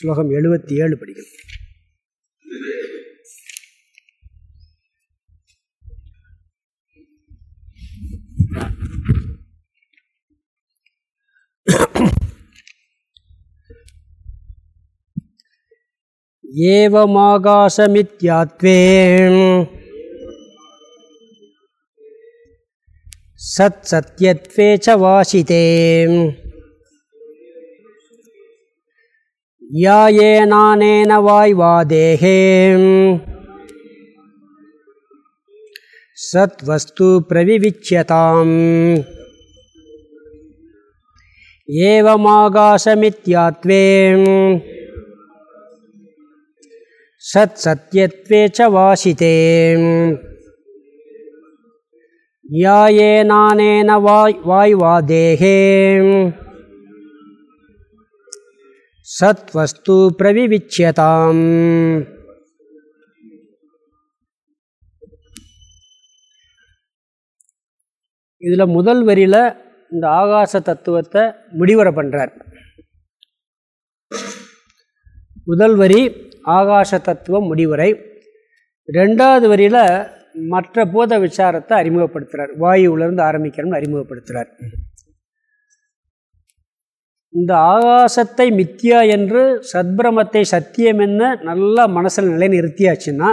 ஸ்லோகம் எழுபத்தி ஏழு படிக்கணும். ஏவமாகாசமித்யாத்வே சத் சத்யத்வே ச வாசிதே யாயேனானேன வாய்வாதேகே சத்வஸ்து பிரவிவிச்சியதாம். ஏவமாகாசமித்யாத்வே சத் சத்யத்வே ச வாசிதே. யாயேனானேன வாய் வாய்வாதேகே சத்வஸ்து பிரவிவிச்சியதாம் இதில் முதல் வரியில் இந்த ஆகாச தத்துவத்தை முடிவரை பண்ணுறார் முதல் வரி ஆகாச தத்துவம் முடிவுரை. ரெண்டாவது வரியில் மற்ற பூத விசாரத்தை அறிமுகப்படுத்துகிறார் வாயுவிலிருந்து ஆரம்பிக்கிறோம்னு அறிமுகப்படுத்துகிறார் இந்த ஆகாசத்தை மித்தியா என்று சத்பிரமத்தை சத்தியம் என்ன நல்லா மனசில் நிலைநிறுத்தியாச்சுன்னா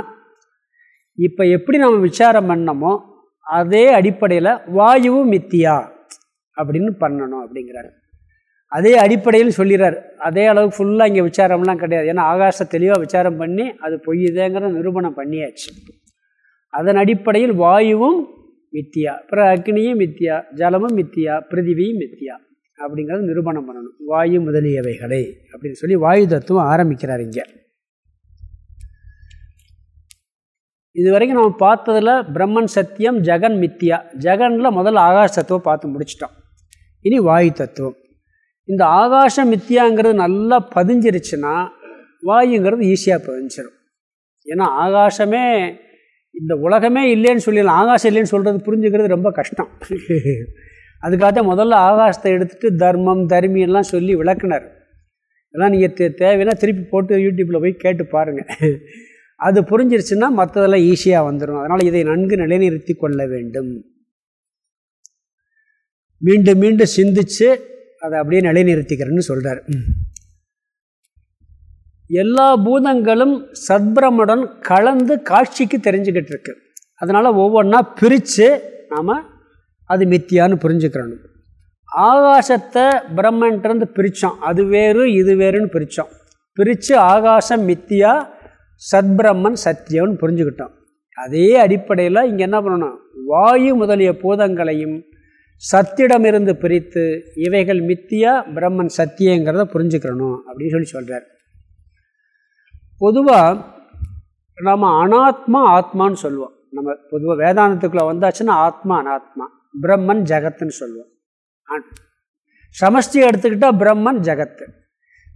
இப்போ எப்படி நம்ம விசாரம் பண்ணமோ அதே அடிப்படையில் வாயுவும் மித்தியா அப்படின்னு பண்ணணும் அப்படிங்கிறாரு. அதே அடிப்படையில் சொல்லிடுறார் அதே அளவுக்கு ஃபுல்லாக இங்கே விசாரம்லாம் கிடையாது. ஏன்னா ஆகாச தெளிவாக விசாரம் பண்ணி அது பொய்யுதேங்கிற நிரூபணம் பண்ணியாச்சு. அதன் அடிப்படையில் வாயுவும் மித்தியா அப்புறம் அக்னியும் மித்தியா ஜலமும் மித்தியா பிருதிவியும் மித்தியா. அப்படிங்கிறது நிரூபணம் பண்ணணும். வாயு முதலியவைகளை அப்படின்னு சொல்லி வாயு தத்துவம் ஆரம்பிக்கிறார் இங்கே. இது வரைக்கும் நம்ம பார்த்ததில் பிரம்மன் சத்தியம் ஜெகன் மித்தியா. ஜெகனில் முதல்ல ஆகாஷ தத்துவம் பார்த்து முடிச்சிட்டோம். இனி வாயு தத்துவம். இந்த ஆகாஷ மித்தியாங்கிறது நல்லா பதிஞ்சிருச்சுன்னா வாயுங்கிறது ஈஸியாக பதிஞ்சிடும் ஏன்னா ஆகாசமே இந்த உலகமே இல்லைன்னு சொல்லிடலாம். ஆகாசம் இல்லைன்னு சொல்கிறது புரிஞ்சுக்கிறது ரொம்ப கஷ்டம். அதுக்காக முதல்ல ஆகாசத்தை எடுத்துகிட்டு தர்மம் தர்மி எல்லாம் சொல்லி விளக்குனார். இதெல்லாம் நீங்கள் தே தேவைன்னா திருப்பி போட்டு யூடியூப்பில் போய் கேட்டு பாருங்கள் அது புரிஞ்சிருச்சுன்னா மற்றதெல்லாம் ஈஸியாக வந்துடும் அதனால் இதை நன்கு நிலைநிறுத்தி கொள்ள வேண்டும். மீண்டும் மீண்டும் சிந்திச்சு அதை அப்படியே நிலைநிறுத்திக்கிறேன்னு சொல்கிறார் எல்லா பூதங்களும் சத்பிரமுடன் கலந்து காட்சிக்கு தெரிஞ்சுக்கிட்டு இருக்கு. அதனால் ஒவ்வொன்றா பிரித்து நாம் அது மித்தியான்னு புரிஞ்சுக்கிறணும் ஆகாசத்தை பிரம்மன்ட்டு பிரித்தோம் அது வேறு இது வேறுன்னு பிரித்தோம் பிரித்து ஆகாசம் மித்தியா சத்பிரம்மன் சத்தியம்னு புரிஞ்சுக்கிட்டோம் அதே அடிப்படையில் இங்கே என்ன பண்ணணும்? வாயு முதலிய பூதங்களையும் சத்திடமிருந்து பிரித்து இவைகள் மித்தியா பிரம்மன் சத்தியங்கிறத புரிஞ்சுக்கிறணும் அப்படின்னு சொல்லி சொல்கிறார் பொதுவாக நம்ம அனாத்மா ஆத்மான்னு சொல்லுவோம். நம்ம பொதுவாக வேதாந்தத்துக்குள்ளே வந்தாச்சுன்னா ஆத்மா அனாத்மா. பிரம்மன் ஜகத்துன்னு சொல்லுவோம். சமஷ்டி எடுத்துக்கிட்டால் பிரம்மன் ஜகத்து.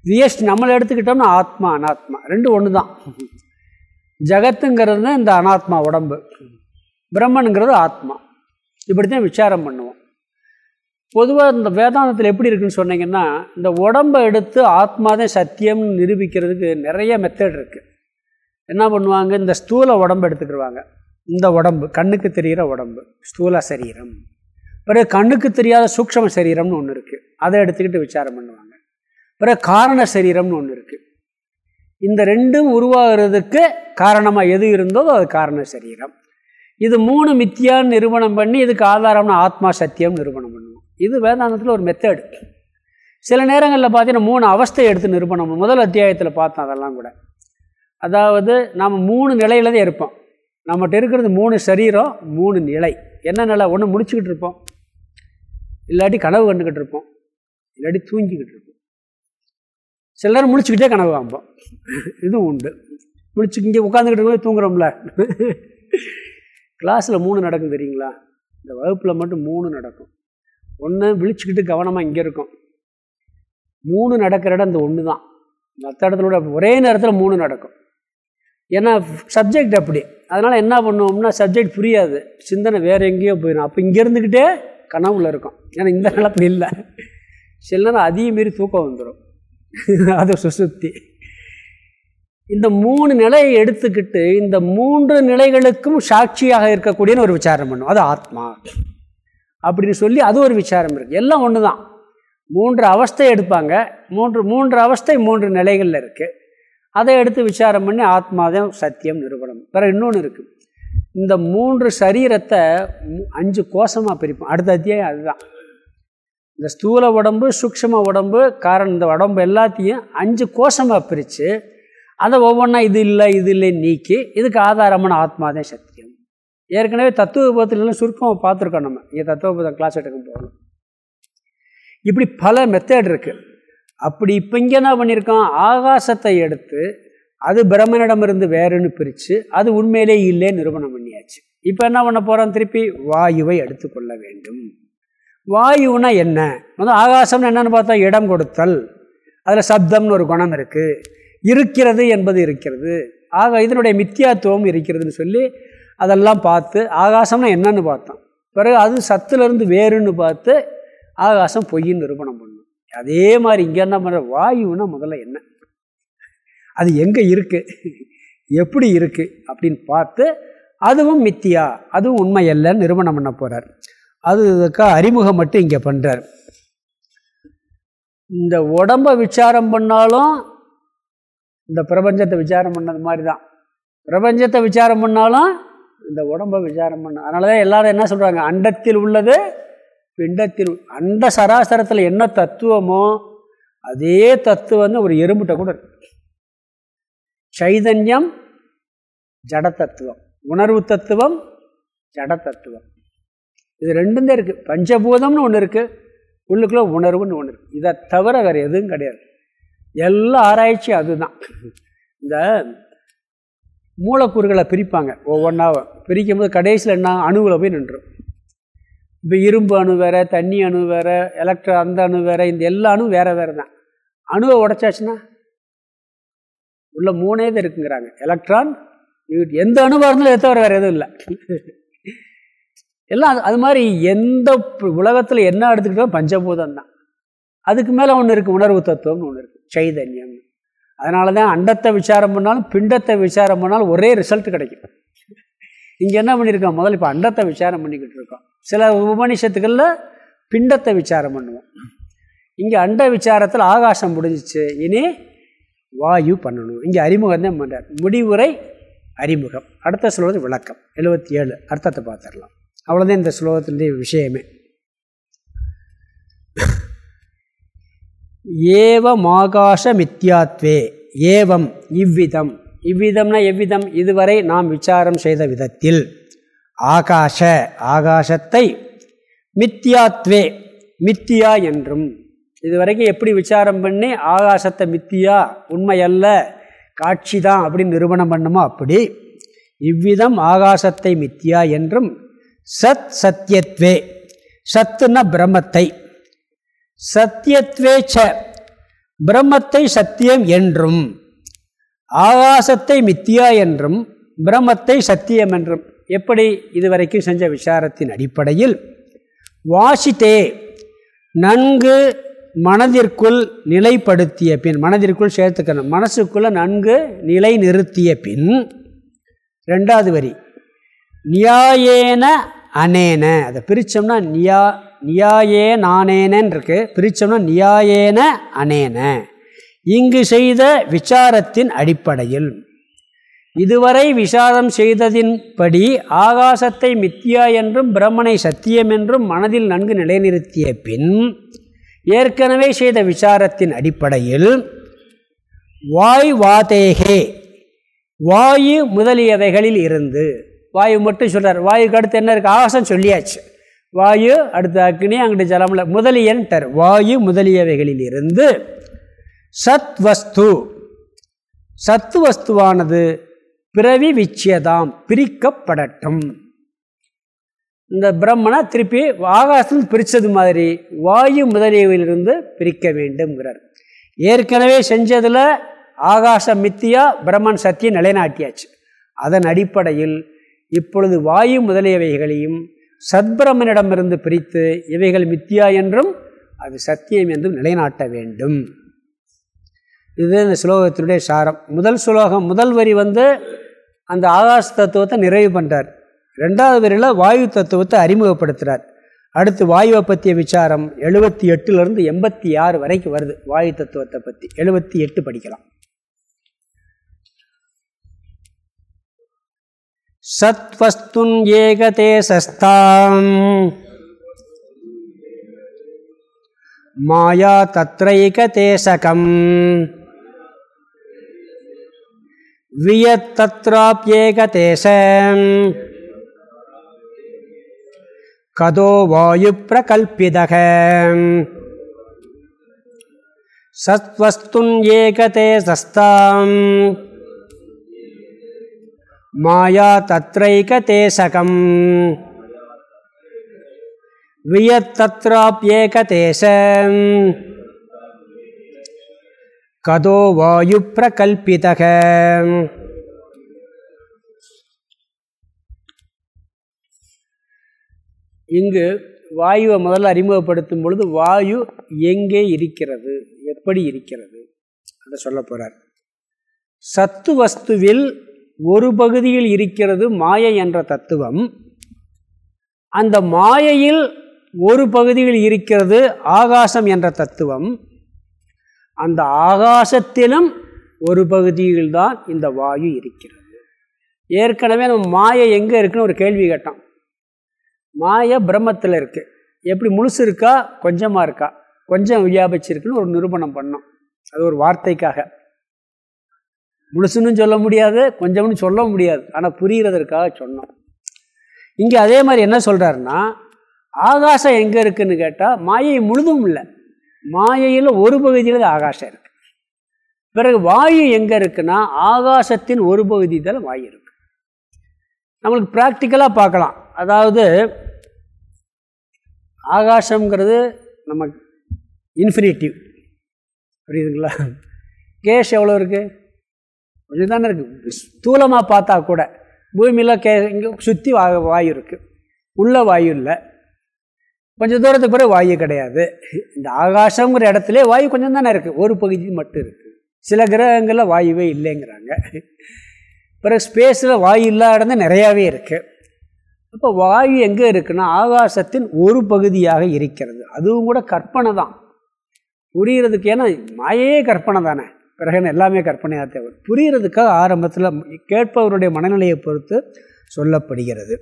வியஸ்ட் நம்மளை எடுத்துக்கிட்டோம்னா ஆத்மா அனாத்மா. ரெண்டு ஒன்று தான் ஜகத்துங்கிறது தான் இந்த அனாத்மா உடம்பு. பிரம்மனுங்கிறது ஆத்மா. இப்படி தான் விசாரம் பண்ணுவோம். பொதுவாக இந்த வேதாந்தத்தில் எப்படி இருக்குன்னு சொன்னீங்கன்னா இந்த உடம்பை எடுத்து ஆத்மாதே சத்தியம்னு நிரூபிக்கிறதுக்கு நிறைய மெத்தட் இருக்குது என்ன பண்ணுவாங்க? இந்த ஸ்தூல உடம்பு எடுத்துக்கிடுவாங்க இந்த உடம்பு கண்ணுக்கு தெரிகிற உடம்பு ஸ்தூல சரீரம். பிறகு கண்ணுக்கு தெரியாத சூக்ஷம சரீரம்னு ஒன்று இருக்குது அதை எடுத்துக்கிட்டு விசாரம் பண்ணுவாங்க. பிறகு காரண சரீரம்னு ஒன்று இருக்குது இந்த ரெண்டும் உருவாகிறதுக்கு காரணமாக எது இருந்ததோ அது காரண சரீரம். இது மூணு மித்தியான்னு நிரூபணம் பண்ணி இதுக்கு ஆதாரம்னு ஆத்மா சத்தியம் நிரூபணம் பண்ணுவோம். இது வேதாந்தத்தில் ஒரு மெத்தடு சில நேரங்களில் பார்த்தீங்கன்னா மூணு அவஸ்தை எடுத்து நிரூபணம் முதல் அத்தியாயத்தில் பார்த்தோம் அதெல்லாம் கூட. அதாவது நாம் மூணு நிலையில் தான் இருப்போம். நம்மகிட்ட இருக்கிறது மூணு சரீரம் மூணு நிலை. என்ன நிலை? ஒன்று முடிச்சுக்கிட்டு இருப்போம். இல்லாட்டி கனவு கண்டுக்கிட்டு இருப்போம். இல்லாட்டி தூங்கிக்கிட்டு இருப்போம். சில நேரம் முடிச்சுக்கிட்டே கனவு காம்போம் இதுவும் உண்டு. முடிச்சு இங்கே உட்காந்துக்கிட்டு போய் தூங்குறோம்ல. கிளாஸில் மூணு நடக்கும் தெரியுங்களா? இந்த வகுப்பில் மட்டும் மூணு நடக்கும். ஒன்று விழிச்சுக்கிட்டு கவனமாக இங்கே இருக்கும். மூணு நடக்கிற இடம் இந்த ஒன்று தான் மற்ற இடத்துல ஒரே நேரத்தில் மூணு நடக்கும். ஏன்னா சப்ஜெக்ட் அப்படி. அதனால் என்ன பண்ணுவோம்னா சப்ஜெக்ட் புரியாது. சிந்தனை வேறு எங்கேயோ போயிடும் அப்போ இங்கே இருந்துக்கிட்டே கனவுல இருக்கும். ஏன்னா இந்த நிலப்பு இல்லை. சில நேரம் அதிகம் மீறி தூக்கம் வந்துடும் அது சுசுத்தி இந்த மூணு நிலையை எடுத்துக்கிட்டு இந்த மூன்று நிலைகளுக்கும் சாட்சியாக இருக்கக்கூடியன்னு ஒரு விசாரம் பண்ணும். அது ஆத்மா. அப்படின்னு சொல்லி அது ஒரு விசாரம் இருக்குது எல்லாம் ஒன்று தான் மூன்று அவஸ்தை எடுப்பாங்க. மூன்று மூன்று அவஸ்தை மூன்று நிலைகளில் இருக்குது அதை எடுத்து விசாரம் பண்ணி ஆத்மாதான் சத்தியம் நிறுவனம் வேறு இன்னொன்று இருக்குது இந்த மூன்று சரீரத்தை அஞ்சு கோஷமாக பிரிப்போம். அடுத்த அத்தியாயம் அதுதான். இந்த ஸ்தூல உடம்பு சூக்ஷம உடம்பு காரணம் இந்த உடம்பு எல்லாத்தையும் அஞ்சு கோஷமாக பிரித்து அதை ஒவ்வொன்றா இது இல்லை இது இல்லை நீக்கி இதுக்கு ஆதாரமான ஆத்மாதே சத்தியம். ஏற்கனவே தத்துவபோதத்திலாம் சுருக்கமாக பார்த்துருக்கோம் நம்ம. இங்கே தத்துவபோதம் கிளாஸ் எடுக்க போகணும் இப்படி பல மெத்தேட் இருக்குது அப்படி இப்போ இங்கே என்ன பண்ணியிருக்கோம் ஆகாசத்தை எடுத்து அது பிரம்மனிடமிருந்து வேறுன்னு பிரித்து அது உண்மையிலே இல்லை நிரூபணம் பண்ணியாச்சு. இப்போ என்ன பண்ண போகிறோம் திருப்பி? வாயுவை எடுத்துக்கொள்ள வேண்டும். வாயுனா என்ன? வந்து ஆகாசம்னு என்னென்னு பார்த்தா இடம் கொடுத்தல். அதில் சப்தம்னு ஒரு குணம் இருக்குது இருக்கிறது என்பது இருக்கிறது. ஆக இதனுடைய மித்தியாத்துவம் இருக்கிறதுன்னு சொல்லி அதெல்லாம் பார்த்து ஆகாசம்னா என்னன்னு பார்த்தோம் பிறகு அது சத்துலேருந்து வேறுன்னு பார்த்து ஆகாசம் பொய்ன்னு நிரூபணம் பண்ணும் அதே மாதிரி இங்கே என்ன பண்ணுற வாயுன்னா முதல்ல என்ன? அது எங்கே இருக்குது எப்படி இருக்குது அப்படின்னு பார்த்து அதுவும் மித்தியா அதுவும் உண்மை இல்லைன்னு நிறுவனம் பண்ண போகிறார் அதுக்கா அறிமுகம் மட்டும் இங்கே பண்ணுறார் இந்த உடம்பை விசாரம் பண்ணாலும் இந்த பிரபஞ்சத்தை விசாரம் பண்ணது மாதிரி தான் பிரபஞ்சத்தை விசாரம் பண்ணாலும் இந்த உடம்பை விசாரம் பண்ண அதனால தான் எல்லாரும் என்ன சொல்கிறாங்க அண்டத்தில் உள்ளது பிண்டத்தில் அண்ட சராசரத்தில் என்ன தத்துவமோ அதே தத்துவம் வந்து ஒரு எறும்புட்ட கூட இருக்கு. சைதன்யம் ஜட தத்துவம். உணர்வு தத்துவம் ஜட தத்துவம். இது ரெண்டும் தான் இருக்குது பஞ்சபூதம்னு ஒன்று இருக்குது உள்ளுக்குள்ளே உணர்வுன்னு ஒன்று இருக்குது இதை தவிர வேறு எதுவும் கிடையாது. எல்லா ஆராய்ச்சியும் அதுதான். இந்த மூலக்கூறுகளை பிரிப்பாங்க ஒவ்வொன்றாவும் பிரிக்கும் போது கடைசியில் என்ன? அணுவில் போய் நின்றுடும் இப்போ இரும்பு அணு வேறு தண்ணி அணு வேறு எலக்ட்ரா அந்த அணு வேறு இந்த எல்லா அணு வேறு வேறு தான் அணுவை உடச்சாச்சுன்னா உள்ள மூணே தான் இருக்குங்கிறாங்க. எலக்ட்ரான் எந்த அணுவாக இருந்தாலும் எத்தவர வேறு எதுவும் இல்லை. எல்லாம் அது மாதிரி எந்த உலகத்தில் என்ன எடுத்துக்கிட்டோம் பஞ்சபூதம் தான் அதுக்கு மேலே ஒன்று இருக்குது உணர்வு தத்துவம்னு ஒன்று இருக்குது சைதன்யம் அதனால தான் அண்டத்தை விசாரம் பண்ணாலும் பிண்டத்தை விசாரம் பண்ணாலும் ஒரே ரிசல்ட் கிடைக்கும். இங்கே என்ன பண்ணியிருக்கோம் முதல்ல இப்போ அண்டத்தை விசாரம் பண்ணிக்கிட்டு இருக்கோம் சில உபநிஷத்துக்களில் பிண்டத்தை விசாரம் பண்ணுவோம். இங்கே அண்ட விசாரத்தில் ஆகாசம் முடிஞ்சிச்சு. இனி வாயு பண்ணணும். இங்கே அறிமுகம் தான் பண்ணுறார் முடிவுரை அறிமுகம். அடுத்த ஸ்லோகத்து விளக்கம். எழுபத்தி ஏழு அர்த்தத்தை பார்த்துடலாம். அவ்வளோதான் இந்த ஸ்லோகத்தினுடைய விஷயமே. ஏவம் ஆகாசமித்யாத்வே. ஏவம் இவ்விதம். இவ்விதம்னா எவ்விதம்? இதுவரை நாம் விசாரம் செய்த விதத்தில். ஆகாஷ ஆகாசத்தை மித்தியாத்வே மித்தியா என்றும். இதுவரைக்கும் எப்படி விசாரம் பண்ணி ஆகாசத்தை மித்தியா உண்மையல்ல காட்சி தான் அப்படின்னு நிரூபணம் பண்ணுமோ அப்படி இவ்விதம் ஆகாசத்தை மித்தியா என்றும் சத் சத்தியத்வே சத்துன பிரம்மத்தை. சத்தியத்வே ச பிரம்மத்தை சத்தியம் என்றும் ஆகாசத்தை மித்தியா என்றும் பிரம்மத்தை சத்தியம் என்றும். எப்படி இதுவரைக்கும் செஞ்ச விசாரத்தின் அடிப்படையில் வாசித்தே நன்கு மனதிற்குள் நிலைப்படுத்திய பின் மனதிற்குள் சேர்த்துக்கணும். மனசுக்குள்ளே நன்கு நிலை நிறுத்திய பின் ரெண்டாவது வரி நியாயேன அனேன. அதை பிரித்தோம்னா நியா நியாயே நானேனன் இருக்கு பிரித்தோம்னா நியாயேன அனேன. இங்கு செய்த விசாரத்தின் அடிப்படையில். இதுவரை விசாரம் செய்ததின்படி ஆகாசத்தை மித்தியா என்றும் பிரம்மனை சத்தியம் என்றும் மனதில் நன்கு நிலைநிறுத்திய பின் ஏற்கனவே செய்த விசாரத்தின் அடிப்படையில் வாய் வாதேகே வாயு முதலியவைகளில் இருந்து. வாயு மட்டும் சொல்கிறார் வாயுக்கு அடுத்து என்ன இருக்குது ஆகாசம் சொல்லியாச்சு. வாயு அடுத்த அக்னி அங்கிட்ட ஜலமில் முதலியன்ட்டர் வாயு முதலியவைகளில் இருந்து சத் வஸ்து சத்து வஸ்துவானது பிறவி விச்சியதாம் பிரிக்கப்படட்டும். இந்த பிரம்மனை திருப்பி ஆகாசத்தில் பிரித்தது மாதிரி வாயு முதலியவிலிருந்து பிரிக்க வேண்டும்ங்கிறார். ஏற்கனவே செஞ்சதில் ஆகாசம் மித்தியா பிரம்மன் சத்தியம் நிலைநாட்டியாச்சு. அதன் அடிப்படையில் இப்பொழுது வாயு முதலியவைகளையும் சத்பிரமனிடமிருந்து பிரித்து இவைகள் மித்தியா என்றும் அது சத்தியம் என்றும் நிலைநாட்ட வேண்டும். இது இந்த ஸ்லோகத்தினுடைய சாரம். முதல் ஸ்லோகம் முதல் வரி வந்து அந்த ஆகாச தத்துவத்தை நிறைவு பண்ணுறார் ரெண்டாவது வரையில் வாயு தத்துவத்தை அறிமுகப்படுத்துகிறார் அடுத்து வாயுவை பற்றிய விசாரம் எழுபத்தி எட்டுலேருந்து எண்பத்தி ஆறு வரைக்கும் வருது வாயு தத்துவத்தை பற்றி எழுபத்தி எட்டு படிக்கலாம். சத்வஸ்துன் ஏகதே சஸ்தாம். மாயா தத்ரைகதேசகம் வியத்தத்ராப்யேகதேசம் கதோ வாயு பிரகல்பிதக சத்வஸ்துன் சஸ்தாம் மாயா தத்ரைகதேசகம் வியத்தத்ராப்யேகதேசம் கதோ வாயு பிரகல்பிதக. இங்கு வாயுவை முதல்ல அறிமுகப்படுத்தும் பொழுது வாயு எங்கே இருக்கிறது? எப்படி இருக்கிறது? அதை சொல்ல போகிறார் சத்து வஸ்துவில் ஒரு பகுதியில் இருக்கிறது மாயை என்ற தத்துவம். அந்த மாயையில் ஒரு பகுதியில் இருக்கிறது ஆகாசம் என்ற தத்துவம். அந்த ஆகாசத்திலும் ஒரு பகுதியில் தான் இந்த வாயு இருக்கிறது. ஏற்கனவே நம்ம மாயை எங்கே இருக்குன்னு ஒரு கேள்வி கேட்டோம். மாயை பிரம்மத்தில் இருக்குது எப்படி முழுசு இருக்கா? கொஞ்சமாக இருக்கா? கொஞ்சம் வியாபிச்சிருக்குன்னு ஒரு நிரூபணம் பண்ணோம். அது ஒரு வார்த்தைக்காக. முழுசுன்னு சொல்ல முடியாது கொஞ்சம்னு சொல்ல முடியாது. ஆனால் புரிகிறதற்காக சொன்னோம். இங்கே அதே மாதிரி என்ன சொல்கிறாருன்னா ஆகாசம் எங்கே இருக்குதுன்னு கேட்டால் மாயை முழுதும் இல்லை. மாயையில் ஒரு பகுதியில் தான் ஆகாசம் இருக்குது பிறகு வாயு எங்கே இருக்குன்னா ஆகாசத்தின் ஒரு பகுதி தான் வாயு இருக்குது நம்மளுக்கு ப்ராக்டிக்கலாக பார்க்கலாம். அதாவது ஆகாசங்கிறது நம்ம இன்ஃபினிட்டிவ் புரியுதுங்களா? கேஷ் எவ்வளோ இருக்குது கொஞ்சம் தானே இருக்குது ஸ்தூலமாக பார்த்தா கூட பூமியில் கே இங்கே சுற்றி வா வாயு இருக்குது உள்ள வாயு இல்லை. கொஞ்சம் தூரத்துக்கு பிறகு வாயு கிடையாது. இந்த ஆகாசங்கிற இடத்துல வாயு கொஞ்சம் தானே இருக்குது ஒரு பகுதி மட்டும் இருக்குது சில கிரகங்களில் வாயுவே இல்லைங்கிறாங்க. பிறகு ஸ்பேஸில் வாயு இல்லாத இடம் நிறையாவே இருக்குது இப்போ வாயு எங்கே இருக்குன்னா ஆகாசத்தின் ஒரு பகுதியாக இருக்கிறது. அதுவும் கூட கற்பனை தான். புரிகிறதுக்கு ஏன்னா மாயே கற்பனை தானே. பிறகு எல்லாமே கற்பனையாக தேவை. புரிகிறதுக்காக ஆரம்பத்தில் கேட்பவருடைய மனநிலையை பொறுத்து சொல்லப்படுகிறது.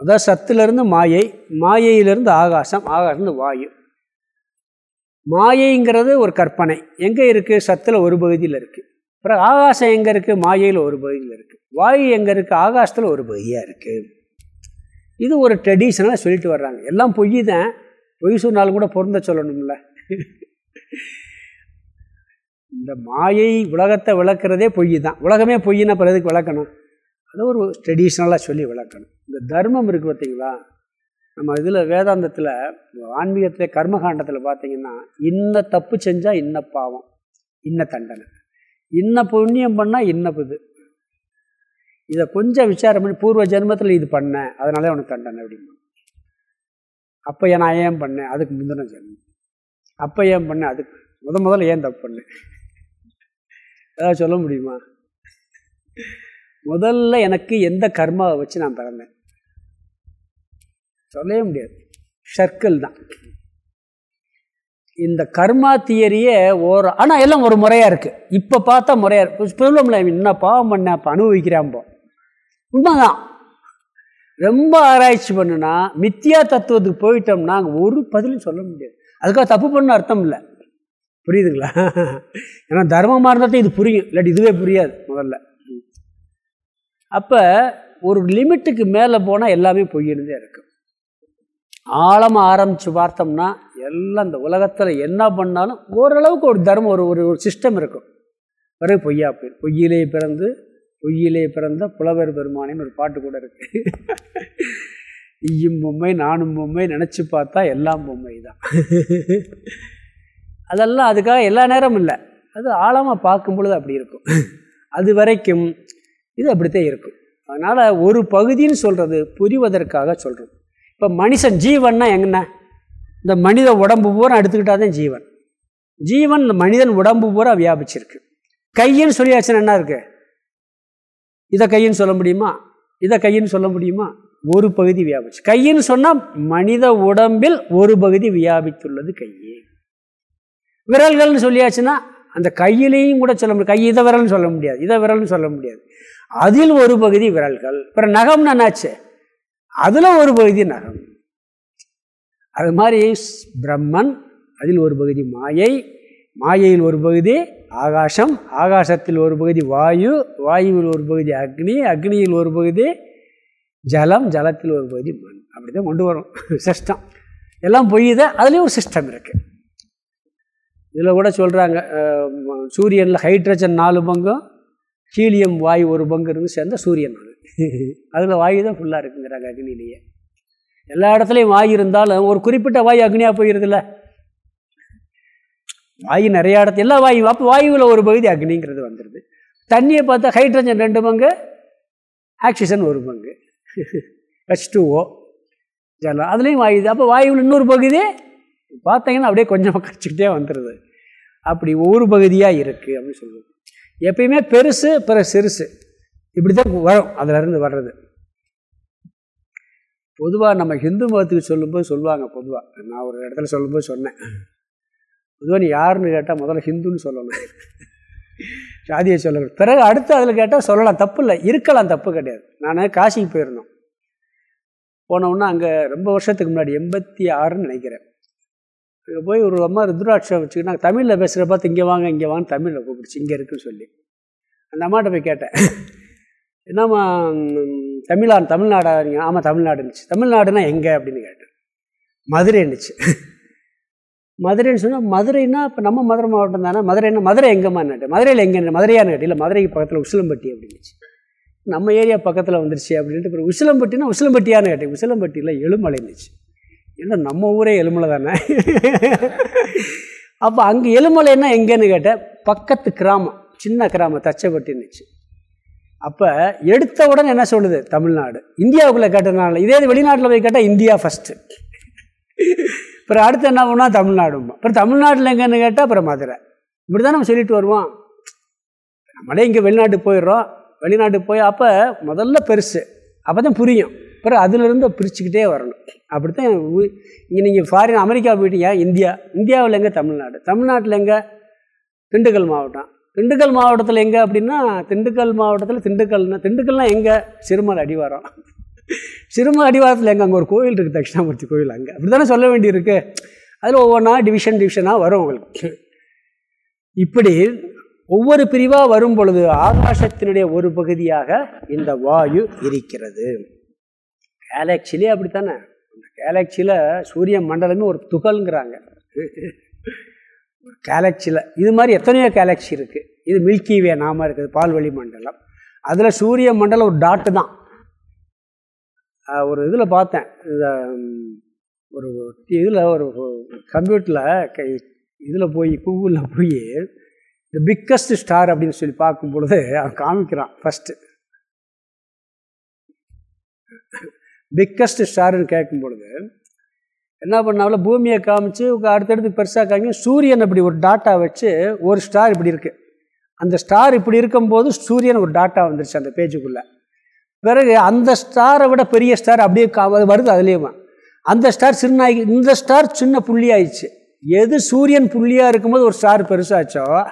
அதாவது சத்துலேருந்து மாயை மாயையிலிருந்து ஆகாசம் ஆகாசம் வாயு. மாயைங்கிறது ஒரு கற்பனை. எங்கே இருக்குது சத்தில் ஒரு பகுதியில் இருக்குது அப்புறம் ஆகாசம் எங்கே இருக்குது மாயையில் ஒரு பகுதியில் இருக்குது வாயு எங்கே இருக்குது ஆகாசத்தில் ஒரு பகுதியாக இருக்குது இது ஒரு ட்ரெடிஷ்னலாக சொல்லிட்டு வர்றாங்க. எல்லாம் பொய் தான். பொய் சொன்னாலும் கூட பொருந்த சொல்லணும்ல. இந்த மாயை உலகத்தை விளக்குறதே பொய் தான். உலகமே பொய்னா பிறகு விளக்கணும்? அது ஒரு ட்ரெடிஷ்னலாக சொல்லி விளக்கணும். இந்த தர்மம் இருக்குது பார்த்தீங்களா? நம்ம இதில் வேதாந்தத்தில் ஆன்மீகத்தில் கர்மகாண்டத்தில் பார்த்தீங்கன்னா இன்ன தப்பு செஞ்சால் இன்ன பாவம் இன்ன தண்டனை. இன்ன புண்ணியம் பண்ணால் இன்ன இது இதை கொஞ்சம் விசாரம் பண்ணி பூர்வ ஜென்மத்தில் இது பண்ணேன் அதனால உனக்கு தண்டனை அப்படின்னு. அப்போ நான் ஏன் பண்ணேன்? அதுக்கு முந்தின ஜென்மம். அப்போ ஏன் பண்ணேன்? அதுக்கு முத முதல்ல ஏன் தப்பு பண்ணேன்? ஏதாவது சொல்ல முடியுமா? முதல்ல எனக்கு எந்த கர்மாவை வச்சு நான் பிறந்தேன்? சொல்லவே முடியாது. சர்க்கிள் தான். இந்த கர்மா தியரியே ஒரு ஆனால் எல்லாம் ஒரு முறையாக இருக்குது இப்போ பார்த்தா முறையாக இருக்குது ப்ராப்ளம்ல என்ன பாவம் பண்ண அப்போ அனுபவிக்கிறாம்போ உண்மைதான். ரொம்ப ஆராய்ச்சி பண்ணுனா மித்தியா தத்துவத்துக்கு போயிட்டோம்னா அங்கே ஒரு பதிலும் சொல்ல முடியாது. அதுக்காக தப்பு பண்ண அர்த்தம் இல்லை. புரியுதுங்களா? ஏன்னா தர்மமாக இருந்தால் இது புரியும். இல்லாட்டி இதுவே புரியாது முதல்ல. அப்போ ஒரு லிமிட்டுக்கு மேலே போனால் எல்லாமே பொய்யினதே இருக்கும் ஆழமாக ஆரம்பித்து பார்த்தோம்னா எல்லாம் இந்த உலகத்தில் என்ன பண்ணாலும் ஓரளவுக்கு ஒரு தர்மம் ஒரு ஒரு ஒரு சிஸ்டம் இருக்கும். பிறகு பொய்யா போய் பொய்யிலே பிறந்து பொய்யிலே பிறந்த புலவர் பெருமானின்னு ஒரு பாட்டு கூட இருக்கு. ஐயும் பொம்மை நானும் பொம்மை நினச்சி பார்த்தா எல்லாம் பொம்மை தான். அதெல்லாம் அதுக்காக எல்லா நேரமும் இல்லை. அது ஆழமாக பார்க்கும் பொழுது அப்படி இருக்கும். அது வரைக்கும் இது அப்படித்தான் இருக்கும் அதனால் ஒரு பகுதின்னு சொல்கிறது புரிவதற்காக சொல்கிறோம் இப்போ மனுஷன் ஜீவன்னா எங்கன்னா இந்த மனித உடம்பு பூரா எடுத்துக்கிட்டால் தான் ஜீவன். ஜீவன் இந்த மனிதன் உடம்பு பூரா வியாபிச்சிருக்கு. கையின்னு சொல்லியாச்சுன்னா என்ன இருக்கு? இதை கையின்னு சொல்ல முடியுமா? இதை கையின்னு சொல்ல முடியுமா? ஒரு பகுதி வியாபிச்சு. கையின்னு சொன்னால் மனித உடம்பில் ஒரு பகுதி வியாபித்துள்ளது கையே. விரல்கள்னு சொல்லியாச்சுன்னா அந்த கையிலையும் கூட சொல்ல முடியாது. கை இதை விரல்னு சொல்ல முடியாது. இதை விரல்னு சொல்ல முடியாது. அதில் ஒரு பகுதி விரல்கள். அப்புறம் நகம்னு என்னாச்சு? அதில் ஒரு பகுதி நகம். அது மாதிரி பிரம்மன் அதில் ஒரு பகுதி மாயை மாயையில் ஒரு பகுதி ஆகாசம் ஆகாசத்தில் ஒரு பகுதி வாயு வாயுவில் ஒரு பகுதி அக்னி அக்னியில் ஒரு பகுதி ஜலம் ஜலத்தில் ஒரு பகுதி மண். அப்படி தான் கொண்டு வரும். சிஸ்டம் எல்லாம் பொய் தான் அதுலேயும் ஒரு சிஸ்டம் இருக்குது இதில் கூட சொல்கிறாங்க சூரியனில் ஹைட்ரஜன் நாலு பங்கும் ஹீலியம் வாயு ஒரு பங்கு இருந்து சேர்ந்தால் சூரியன் அது. அதில் வாயு தான் ஃபுல்லாக இருக்குங்கிறாங்க அக்னிலேயே எல்லா இடத்துலையும் வாயு இருந்தாலும் ஒரு குறிப்பிட்ட வாயு அக்னியாக போயிருதுல்ல? வாயு நிறைய இடத்துல எல்லா வாயு அப்போ வாயுவில் ஒரு பகுதி அக்னிங்கிறது வந்துடுது தண்ணியை பார்த்தா ஹைட்ரஜன் ரெண்டு பங்கு ஆக்சிஜன் ஒரு பங்கு. ஹெச் டூஓ ஜலம் அதுலேயும் வாயு அப்போ வாயுவில் இன்னொரு பகுதி பார்த்தீங்கன்னா அப்படியே கொஞ்சமாக கரைச்சிக்கிட்டே வந்துடுது அப்படி ஒவ்வொரு பகுதியாக இருக்குது அப்படின்னு சொல்லுவோம். எப்பயுமே பெருசு பிற சிறுசு. இப்படி தான் வரும் அதிலிருந்து வர்றது. பொதுவாக நம்ம ஹிந்து மதத்துக்கு சொல்லும்போது சொல்லுவாங்க பொதுவாக நான் ஒரு இடத்துல சொல்லும்போது சொன்னேன். பொதுவாக நீ யாருன்னு கேட்டால் முதல்ல ஹிந்துன்னு சொல்லணும். ஜாதியை சொல்லணும். பிறகு அடுத்து அதில் கேட்டால் சொல்லலாம். தப்பு இல்லை. இருக்கலாம் தப்பு கிடையாது. நான் காசிக்கு போயிருந்தோம். போனோன்னா அங்கே ரொம்ப வருஷத்துக்கு முன்னாடி எண்பத்தி ஆறுன்னு நினைக்கிறேன். போய் ஒரு அம்மா ருத்ராட்சம் வச்சுக்கிட்டு நாங்கள் தமிழில் பேசுகிற பார்த்து இங்கே வாங்க இங்கே வாங்க தமிழில் கூப்பிடுச்சு இங்கே இருக்குன்னு சொல்லி. அந்த அம்மாட்ட போய் கேட்டேன். என்னம்மா தமிழ்நாடு தமிழ்நாடா நீங்கள் ஆமாம் தமிழ்நாடு இருந்துச்சு. தமிழ்நாடுனா எங்கே? அப்படின்னு கேட்டேன். மதுரை இருந்துச்சு. மதுரைன்னு சொன்னால் மதுரைன்னா இப்போ நம்ம மதுரை மாவட்டம் தானே மதுரைன்னா மதுரை எங்கேம்மா கேட்டேன் மதுரையில் எங்கே மதுரையான்னு கேட்டு இல்லை மதுரைக்கு பக்கத்தில் உசிலம்பட்டி அப்படின்னுச்சு நம்ம ஏரியா பக்கத்தில் வந்துருச்சு அப்படின்ட்டு அப்புறம் உசிலம்பட்டினா உசிலம்பட்டியான்னு கேட்டேன். உசிலம்பட்டியில் எழுமலை இருந்துச்சு. ஏன்னா நம்ம ஊரே எலுமலை தானே? அப்போ அங்கே எலுமலைன்னா எங்கேன்னு கேட்டேன் பக்கத்து கிராமம் சின்ன கிராமம் தச்சப்பட்டின்னுச்சு அப்போ எடுத்த உடனே என்ன சொல்லுது தமிழ்நாடு. இந்தியாவுக்குள்ளே கேட்டதுனால இதே வெளிநாட்டில் போய் கேட்டால் இந்தியா ஃபஸ்ட்டு அப்புறம் அடுத்து என்ன பண்ணால் தமிழ்நாடுமா அப்புறம் தமிழ்நாட்டில் எங்கேன்னு கேட்டால் அப்புறம் மதுரை. இப்படி தான் நம்ம சொல்லிட்டு வருவோம். நம்மளே இங்கே வெளிநாட்டுக்கு போயிடுறோம். வெளிநாட்டுக்கு போய் அப்போ முதல்ல பெருசு. அப்போ தான் புரியும். அப்புறம் அதிலிருந்து பிரிச்சுக்கிட்டே வரணும். அப்படி தான் இங்கே நீங்கள் ஃபாரின் அமெரிக்கா போயிட்டீங்க இந்தியா? இந்தியாவில் எங்கே தமிழ்நாடு? தமிழ்நாட்டில் எங்கே? திண்டுக்கல் மாவட்டம். திண்டுக்கல் மாவட்டத்தில் எங்கே அப்படின்னா திண்டுக்கல் மாவட்டத்தில் திண்டுக்கல்னா திண்டுக்கல்னால் எங்கே? சிறுமல் அடிவாரம். சிறுமல் அடிவாரத்தில் எங்கே? அங்கே ஒரு கோவில் இருக்குது தட்சிணாமூர்த்தி கோவில் அங்கே. அப்படி தானே சொல்ல வேண்டியிருக்கு? அதில் ஒவ்வொன்றா டிவிஷன் டிவிஷனாக வரும் உங்களுக்கு. இப்படி ஒவ்வொரு பிரிவாக வரும் பொழுது ஆகாசத்தினுடைய ஒரு பகுதியாக இந்த வாயு இருக்கிறது. கேலக்சிலே அப்படித்தானே? அந்த கேலக்சியில் சூரிய மண்டலமே ஒரு துகள்ங்கிறாங்க. கேலக்சியில் இது மாதிரி எத்தனையோ கேலக்சி இருக்குது இது மில்கி வே நாம இருக்குது பால்வழி மண்டலம். அதில் சூரிய மண்டலம் ஒரு டாட்டு தான். ஒரு இதில் பார்த்தேன். இந்த ஒரு இதில் ஒரு கம்ப்யூட்டரில் இதில் போய் கூகுளில் போய் இந்த பிக்கஸ்ட் ஸ்டார் அப்படின்னு சொல்லி பார்க்கும் பொழுது அவன் காமிக்கிறான் ஃபஸ்ட்டு பிக்கஸ்ட் ஸ்டாருன்னு கேட்கும் பொழுது என்ன பண்ணாலும் பூமியை காமிச்சு அடுத்தடுத்து பெருசாக காமிக்க சூரியன் அப்படி ஒரு டாட்டா வச்சு ஒரு ஸ்டார் இப்படி இருக்குது அந்த ஸ்டார் இப்படி இருக்கும்போது சூரியன் ஒரு டாட்டா வந்துருச்சு அந்த பேஜுக்குள்ளே பிறகு அந்த ஸ்டாரை விட பெரிய ஸ்டார் அப்படியே வருது அதுலேயுமா? அந்த ஸ்டார் சின்ன இந்த ஸ்டார் சின்ன புள்ளி ஆயிடுச்சு எது சூரியன் புள்ளியாக இருக்கும்போது ஒரு ஸ்டார் பெருசாச்சோ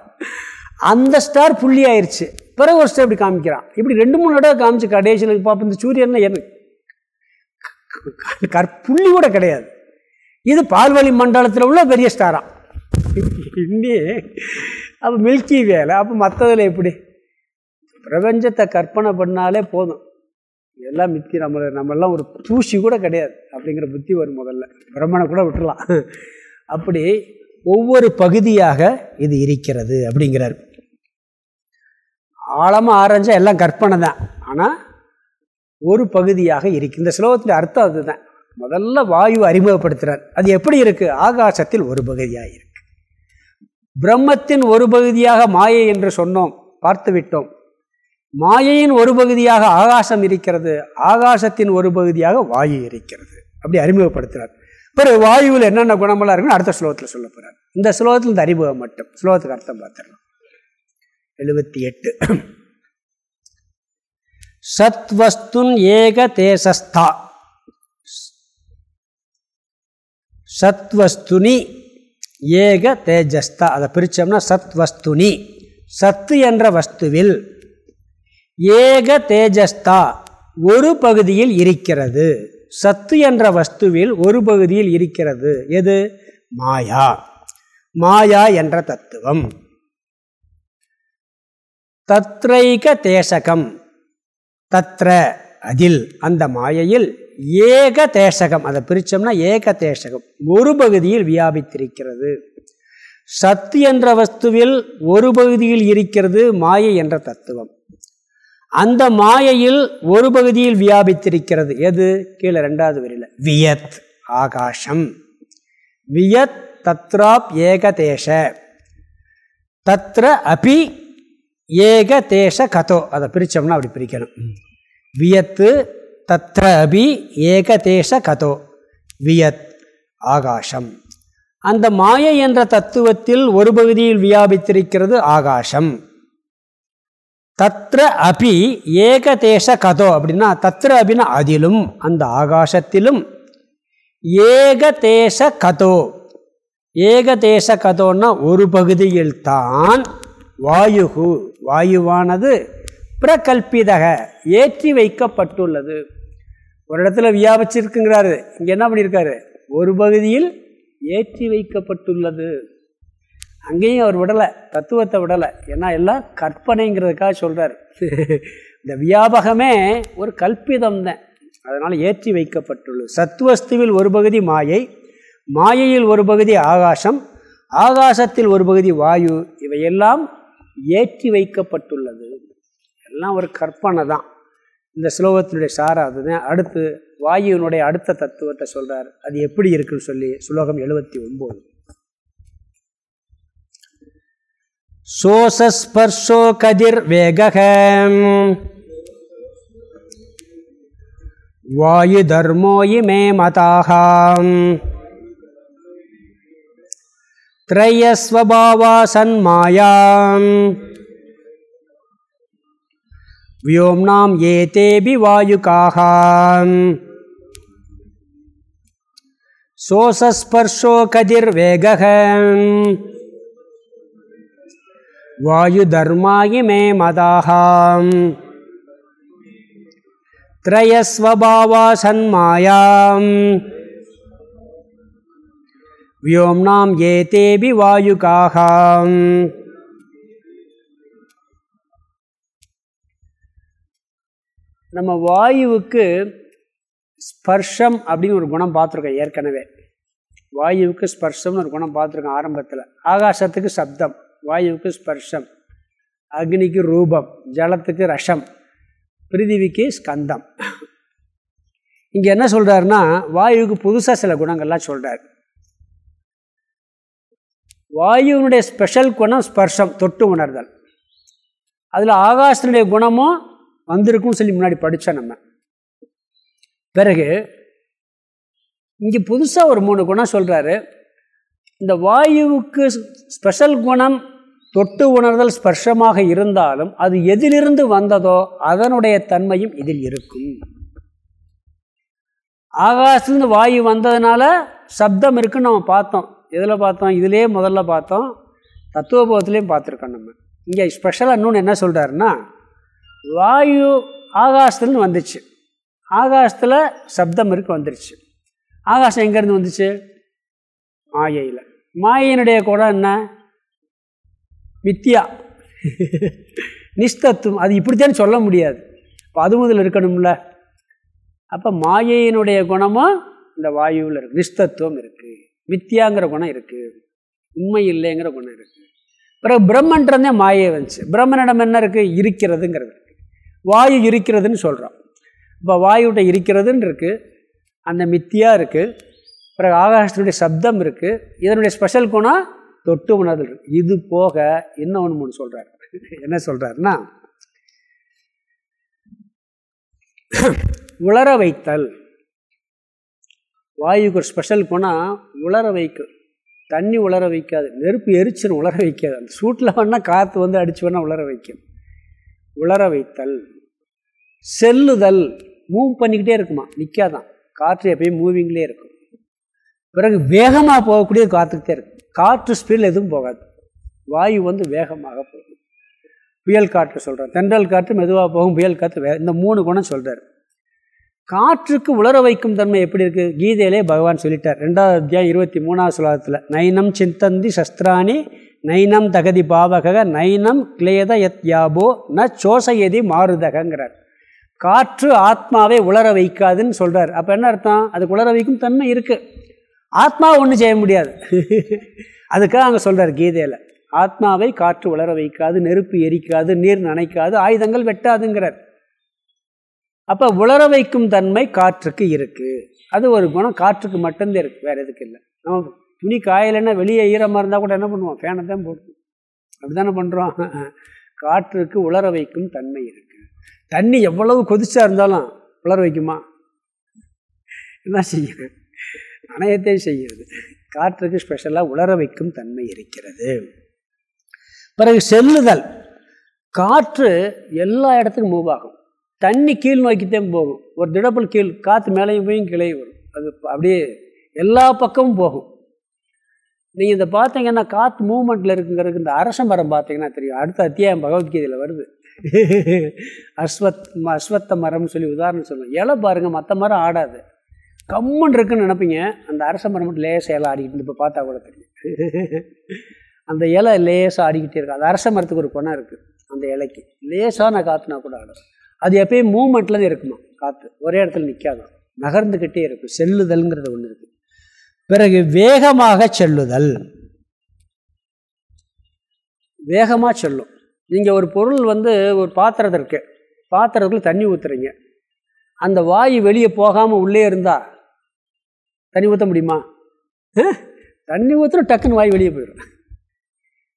அந்த ஸ்டார் புள்ளி ஆயிடுச்சு பிறகு ஒரு ஸ்டார் இப்படி காமிக்கிறான். இப்படி ரெண்டு மூணு இடம் காமிச்சு கடைசியில் பார்ப்போம் இந்த சூரியன் எனக்கு கற்புள்ளி கூட கிடையாது. இது பால்வழி மண்டலத்தில் உள்ள பெரிய ஸ்டாரா இன்னி அப்போ மில்கி வேலை. அப்போ மற்றதில் எப்படி? பிரபஞ்சத்தை கற்பனை பண்ணாலே போதும். எல்லாம் மித்தி நம்ம நம்மெல்லாம் ஒரு தூசி கூட கிடையாது. அப்படிங்கிற புத்தி வரும் முதல்ல. பிரம்மனை கூட விட்டுலாம் அப்படி ஒவ்வொரு பகுதியாக இது இருக்கிறது அப்படிங்கிறார். ஆழமாக ஆரஞ்சா எல்லாம் கற்பனை தான் ஆனால் ஒரு பகுதியாக இருக்கு. இந்த ஸ்லோகத்தின் அர்த்தம் அதுதான். முதல்ல வாயு அறிமுகப்படுத்துகிறார் அது எப்படி இருக்குது ஆகாசத்தில் ஒரு பகுதியாக இருக்கு. பிரம்மத்தின் ஒரு பகுதியாக மாயை என்று சொன்னோம். பார்த்து விட்டோம். மாயையின் ஒரு பகுதியாக ஆகாசம் இருக்கிறது. ஆகாசத்தின் ஒரு பகுதியாக வாயு இருக்கிறது. அப்படி அறிமுகப்படுத்துகிறார் பிறகு வாயுவில் என்னென்ன குணமெல்லாம் இருக்குன்னு அடுத்த ஸ்லோகத்தில் சொல்ல போகிறார் இந்த ஸ்லோகத்தில் இந்த அறிமுகம் மட்டும். ஸ்லோகத்துக்கு அர்த்தம் பார்த்துடலாம். எழுபத்தி எட்டு. சத்வஸ்துன் ஏக தேசஸ்தா. சத்வஸ்துனி ஏக தேஜஸ்தா. அதை பிரித்தோம்னா சத்வஸ்துனி. சத்து என்ற வஸ்துவில் ஏக தேஜஸ்தா ஒரு பகுதியில் இருக்கிறது. சத்து என்ற வஸ்துவில் ஒரு பகுதியில் இருக்கிறது. எது? மாயா. மாயா என்ற தத்துவம். தத்ரைக தேசகம். தத்ர அதில் அந்த மாயையில் ஏக தேசகம். அதை பிரித்தோம்னா ஏக தேசகம். ஒரு பகுதியில் வியாபித்திருக்கிறது. சத்து என்ற வஸ்துவில் ஒரு பகுதியில் இருக்கிறது மாயை என்ற தத்துவம். அந்த மாயையில் ஒரு பகுதியில் வியாபித்திருக்கிறது. எது? கீழே ரெண்டாவது வரியில். வியத் ஆகாஷம். வியத் தத்ராப் ஏகதேச தத்ர அபி ஏகதேச கதோ. அதை பிரித்தோம்னா அப்படி பிரிக்கணும். வியத்து தத்ர அபி ஏகதேச கதோ. வியத் ஆகாசம் அந்த மாயை என்ற தத்துவத்தில் ஒரு பகுதியில் வியாபித்திருக்கிறது ஆகாசம் தத்ர அபி ஏகதேச கதோ அப்படின்னா தத்ர அபின்னா அதிலும் அந்த ஆகாசத்திலும் ஏகதேச கதோ. ஏகதேச கதோன்னா ஒரு பகுதியில் தான் வாயுகு. வாயுவானது பிரகல்பிதக ஏற்றி வைக்கப்பட்டுள்ளது. ஒரு இடத்துல வியாபிச்சிருக்குங்கிறாரு. இங்கே என்ன பண்ணியிருக்காரு ஒரு பகுதியில் ஏற்றி வைக்கப்பட்டுள்ளது. அங்கேயும் அவர் விடலை தத்துவத்தை விடலை. ஏன்னா எல்லாம் கற்பனைங்கிறதுக்காக சொல்கிறார் இந்த வியாபகமே ஒரு கல்பிதம் தான் அதனால் ஏற்றி வைக்கப்பட்டுள்ளது. சத்துவஸ்துவில் ஒரு பகுதி மாயை மாயையில் ஒரு பகுதி ஆகாசம் ஆகாசத்தில் ஒரு பகுதி வாயு இவையெல்லாம் ஏற்றி வைக்கப்பட்டுள்ளது. எல்லாம் ஒரு கற்பனை தான் இந்த ஸ்லோகத்தினுடைய சாரா அதுதான் அடுத்து வாயுவினுடைய அடுத்த தத்துவத்தை சொல்கிறார் அது எப்படி இருக்குன்னு சொல்லி ஸ்லோகம் எழுபத்தி ஒம்பது சோசஸ்பர்ஷோ கதிர் வேக வாயு தர்மோ இமே மதாகாம் त्रयस्वभावा सन्मायाम् व्योम्नां ये तेऽपि वायुकाः शोषस्पर्शो कदिर्वेगः वायुधर्मायि मे मदाः त्रयस्वभावा सन्मायां व्योम्नां ये तेऽपि वायुकाः நம்ம வாயுவுக்கு ஸ்பர்ஷம் அப்படின்னு ஒரு குணம் பார்த்துருக்கோம் ஏற்கனவே. வாயுவுக்கு ஸ்பர்ஷம்னு ஒரு குணம் பார்த்துருக்கோம் ஆரம்பத்தில். ஆகாசத்துக்கு சப்தம் வாயுவுக்கு ஸ்பர்ஷம் அக்னிக்கு ரூபம் ஜலத்துக்கு ரஷம் பிரிதிவிக்கு ஸ்கந்தம். இங்கே என்ன சொல்கிறாருன்னா வாயுவுக்கு புதுசாக சில குணங்கள்லாம் சொல்கிறார் வாயுவினுடைய ஸ்பெஷல் குணம் ஸ்பர்ஷம் தொட்டு உணர்தல். அதில் ஆகாசனுடைய குணமும் வந்திருக்கும்னு சொல்லி முன்னாடி படித்தோம் நம்ம. பிறகு இங்கே புதுசாக ஒரு மூணு குணம் சொல்கிறாரு இந்த வாயுவுக்கு ஸ்பெஷல் குணம் தொட்டு உணர்தல் ஸ்பர்ஷமாக இருந்தாலும் அது எதிலிருந்து வந்ததோ அதனுடைய தன்மையும் இதில் இருக்கும். ஆகாசத்துலேருந்து வாயு வந்ததுனால சப்தம் இருக்குன்னு நம்ம பார்த்தோம். எதில் பார்த்தோம்? இதிலே முதல்ல பார்த்தோம். தத்துவபோதத்துலேயும் பார்த்துருக்கோம் நம்ம. இங்கே ஸ்பெஷலாக இன்னொன்று என்ன சொல்கிறாருன்னா வாயு ஆகாசத்துலேருந்து வந்துச்சு. ஆகாசத்தில் சப்தம் இருக்கு வந்துருச்சு. ஆகாசம் எங்கேருந்து வந்துச்சு? மாயையில். மாயையினுடைய குடம் என்ன? மித்தியா. நிஸ்தத்துவம் அது இப்படித்தான் சொல்ல முடியாது. இப்போ அது முதல் இருக்கணும்ல. அப்போ மாயையினுடைய குணமும் இந்த வாயுவில் இருக்குது நிஸ்தத்துவம் இருக்குது மித்தியாங்கிற குணம் இருக்குது உண்மை இல்லைங்கிற குணம் இருக்குது பிறகு பிரம்மன்றதே மாயை வந்துச்சு. பிரம்மனிடம் என்ன இருக்குது இருக்கிறதுங்கிறது. வாயு இருக்கிறதுன்னு சொல்கிறோம் இப்போ வாயுட்ட இருக்கிறதுன்னு இருக்குது அந்த மித்தியாக இருக்குது பிறகு ஆகாசத்தினுடைய சப்தம் இருக்குது இதனுடைய ஸ்பெஷல் குணம் தொட்டு உணர்தல் இது போக என்ன ஒன்று ஒன்று சொல்கிறார் என்ன சொல்கிறாருன்னா உளர வைத்தல். வாயுக்கு ஒரு ஸ்பெஷல் குணம் உளர வைக்கும் தண்ணி உலர வைக்காது. நெருப்பு எரிச்சிடும் உலர வைக்காது. அந்த சூட்டில் வேணால் காற்று வந்து அடிச்சு வேணால் உலர வைக்கும். உலர வைத்தல். செல்லுதல் மூவ் பண்ணிக்கிட்டே இருக்குமா? நிற்காதான் காற்று எப்பயும் மூவிங்லேயே இருக்கும். பிறகு வேகமாக போகக்கூடிய காற்றுக்கிட்டே இருக்கும். காற்று ஸ்பீடில் எதுவும் போகாது. வாயு வந்து வேகமாக போகும். புயல் காற்று சொல்கிறார் தென்றல் காற்று மெதுவாக போகும். புயல் காற்று வே இந்த மூணு குணம் சொல்கிறார் காற்றுக்கு உலர வைக்கும் தன்மை எப்படி இருக்குது கீதையிலே பகவான் சொல்லிட்டார். ரெண்டாவது அத்தியாயம் இருபத்தி மூணாவது சுலகத்தில் நைனம் சிந்தந்தி சஸ்திராணி நைனம் தகதி பாவக நைனம் கிளேத யத் யாபோ ந சோசயதி மாறுதகங்கிறார் காற்று ஆத்மாவை உலர வைக்காதுன்னு சொல்கிறார் அப்போ என்ன அர்த்தம்? அதுக்கு உலர வைக்கும் தன்மை இருக்குது ஆத்மா ஒன்றும் செய்ய முடியாது. அதுக்காக அங்கே சொல்கிறார் கீதையில். ஆத்மாவை காற்று உலர வைக்காது நெருப்பு எரிக்காது நீர் நனைக்காது ஆயுதங்கள் வெட்டாதுங்கிறார். அப்போ உலர வைக்கும் தன்மை காற்றுக்கு இருக்குது அது ஒரு குணம். காற்றுக்கு மட்டும்தான் இருக்குது வேறு எதுக்கு இல்லை. நம்ம துணி காயலைன்னா வெளியே ஈரமாக இருந்தால் கூட என்ன பண்ணுவோம்? ஃபேனை தான் போட்டு அப்படி தானே பண்ணுறோம் காற்றுக்கு உலர வைக்கும் தன்மை இருக்குது தண்ணி எவ்வளவு கொதிச்சா இருந்தாலும் உலர வைக்குமா? என்ன செய்யும்? அணையத்தை செய்கிறது காற்றுக்கு ஸ்பெஷலாக உலர வைக்கும் தன்மை இருக்கிறது. பிறகு செல்லுதல். காற்று எல்லா இடத்துக்கும் மூவ் ஆகும். தண்ணி கீழ் நோக்கித்தான் போகும். ஒரு திடப்பல் கீழ் காற்று மேலேயும் போய் கிளை வரும். அது அப்படியே எல்லா பக்கமும் போகும். நீங்கள் இதை பார்த்தீங்கன்னா காற்று மூமெண்ட்டில் இருக்குங்கிறதுக்கு இந்த அரச மரம் பார்த்தீங்கன்னா தெரியும். அடுத்த அத்தியாயம் பகவத்கீதையில் வருது. அஸ்வத் அஸ்வத்த மரம்னு சொல்லி உதாரணம் சொல்லுவேன் இலை பாருங்கள் மற்ற மரம் ஆடாது. கம்மன் இருக்குன்னு நினப்பீங்க. அந்த அரச மரம் மட்டும் லேசாக இலை ஆடிக்கிட்டு இப்போ பார்த்தா கூட தெரியும். அந்த இலை லேசாக ஆடிக்கிட்டே இருக்கும் அந்த அரச மரத்துக்கு ஒரு குணம் இருக்குது அந்த இலைக்கு. லேசான காற்றுனா கூட ஆடும். அது எப்பயும் மூமெண்ட்லேருந்து தான் இருக்குமா? காற்று ஒரே இடத்துல நிற்காதான் நகர்ந்துக்கிட்டே இருக்கும். செல்லுதல்ங்கிறது ஒன்று இருக்குது பிறகு வேகமாக செல்லுதல். வேகமாக செல்லும். நீங்கள் ஒரு பொருள் வந்து ஒரு பாத்திரத்தில் இருக்கு. பாத்திரத்துக்குள்ள தண்ணி ஊற்றுறீங்க அந்த வாயு வெளியே போகாமல் உள்ளே இருந்தால் தண்ணி ஊற்ற முடியுமா? தண்ணி ஊற்றுற டக்குன்னு வாய் வெளியே போயிடும்.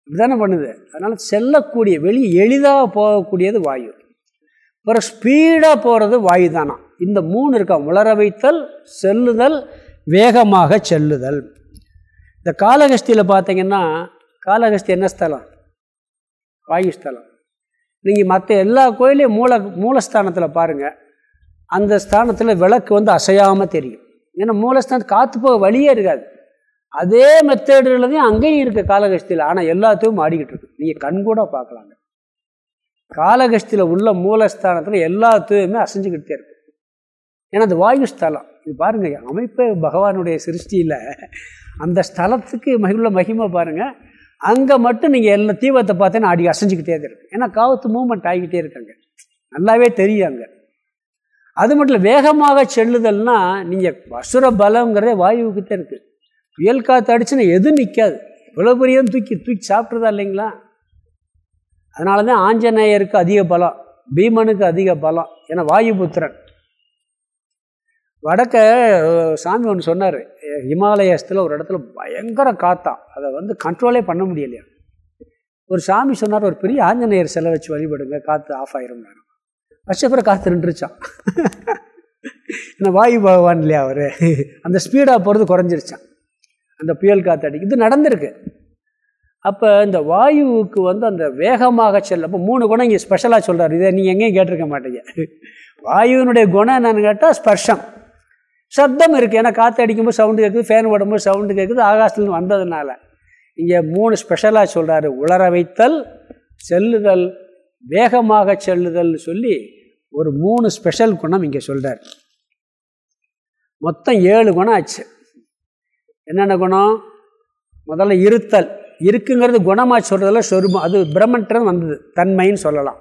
இப்படிதானே பண்ணுது. அதனால் செல்லக்கூடிய வெளியே எளிதாக போகக்கூடியது வாயு. அப்புறம் ஸ்பீடாக போகிறது வாயு தானா இந்த மூணு இருக்கா. உலர வைத்தல் செல்லுதல் வேகமாக செல்லுதல். இந்த காலகஸ்தியில் பார்த்தீங்கன்னா காலகஸ்தி என்ன ஸ்தலம்? வாயு ஸ்தலம் நீங்கள் மற்ற எல்லா கோயிலையும் மூல மூலஸ்தானத்தில் பாருங்கள் அந்த ஸ்தானத்தில் விளக்கு வந்து அசையாமல் தெரியும். ஏன்னா மூலஸ்தானத்து காற்று போக வழியே இருக்காது. அதே மெத்தேடுகளதையும் அங்கேயும் இருக்குது காலகஷ்டியில். ஆனால் எல்லாத்தையும் மாடிக்கிட்டு இருக்கு. நீங்கள் கண் கூட பார்க்கலாங்க. காலகஷ்டியில் உள்ள மூலஸ்தானத்தில் எல்லாத்தையுமே அசைஞ்சுக்கிட்டே இருக்கு. ஏன்னா அது வாயு ஸ்தலம் இது பாருங்கள் அமைப்பே பகவானுடைய சிருஷ்டியில். அந்த ஸ்தலத்துக்கு மகிழ்வுள்ள மகிமை பாருங்கள் அங்கே மட்டும் நீங்கள் எல்லா தீவத்தை பார்த்தேன்னா அடி அசைஞ்சிக்கிட்டே தான் இருக்கு. ஏன்னா காவத்து மூமெண்ட் ஆகிக்கிட்டே இருக்காங்க. நல்லாவே தெரியும் அங்கே அது மட்டும் இல்லை வேகமாக செல்லுதல்னா நீங்கள் வசுர பலங்கிறதே வாயுக்கிட்டே இருக்குது புயல் காற்று அடிச்சுன்னா எதுவும் நிற்காது இவ்வளோ பெரிய தூக்கி தூக்கி சாப்பிட்றதா இல்லைங்களா? அதனால தான் ஆஞ்சநேயருக்கு அதிக பலம் பீமனுக்கு அதிக பலம். ஏன்னா வாயுபுத்திரன். வடக்க சாமி ஒன்று சொன்னார். ஹிமாலயஸ்தில் ஒரு இடத்துல பயங்கர காத்தான் அதை வந்து கண்ட்ரோலே பண்ண முடியலையா? ஒரு சாமி சொன்னார் ஒரு பெரிய ஆஞ்சநேயர் செலை வச்சு வழிபடுங்க காற்று ஆஃப் ஆயிரும். வருஷப்புறம் காற்று நின்றுச்சான் ஏன்னா வாயு பகவான் இல்லையா அவர்? அந்த ஸ்பீடாக போகிறது குறைஞ்சிருச்சான் அந்த புயல் காற்று அடி இது நடந்திருக்கு. அப்போ இந்த வாயுவுக்கு வந்து அந்த வேகமாக செல்ல அப்போ மூணு குணம் இங்கே ஸ்பெஷலாக சொல்கிறார் இதை நீங்கள் எங்கேயும் கேட்டிருக்க மாட்டீங்க. வாயுவினுடைய குணம் என்னன்னு கேட்டால் ஸ்பர்ஷம். சப்தம் இருக்குது ஏன்னா காற்று அடிக்கும்போது சவுண்டு கேட்குது ஃபேன் ஓடும்போது சவுண்டு கேட்குது ஆகாசத்துலேருந்து வந்ததுனால. இங்கே மூணு ஸ்பெஷலாக சொல்கிறாரு உலர வைத்தல் செல்லுதல் வேகமாக செல்லுதல்னு சொல்லி ஒரு மூணு ஸ்பெஷல் குணம் இங்கே சொல்கிறார் மொத்தம் ஏழு குணம் ஆச்சு. என்னென்ன குணம்? முதல்ல இருத்தல். இருக்குங்கிறது குணமாக சொல்கிறதுல சொருபம். அது பிரம்மன்றது வந்தது. தன்மைன்னு சொல்லலாம்.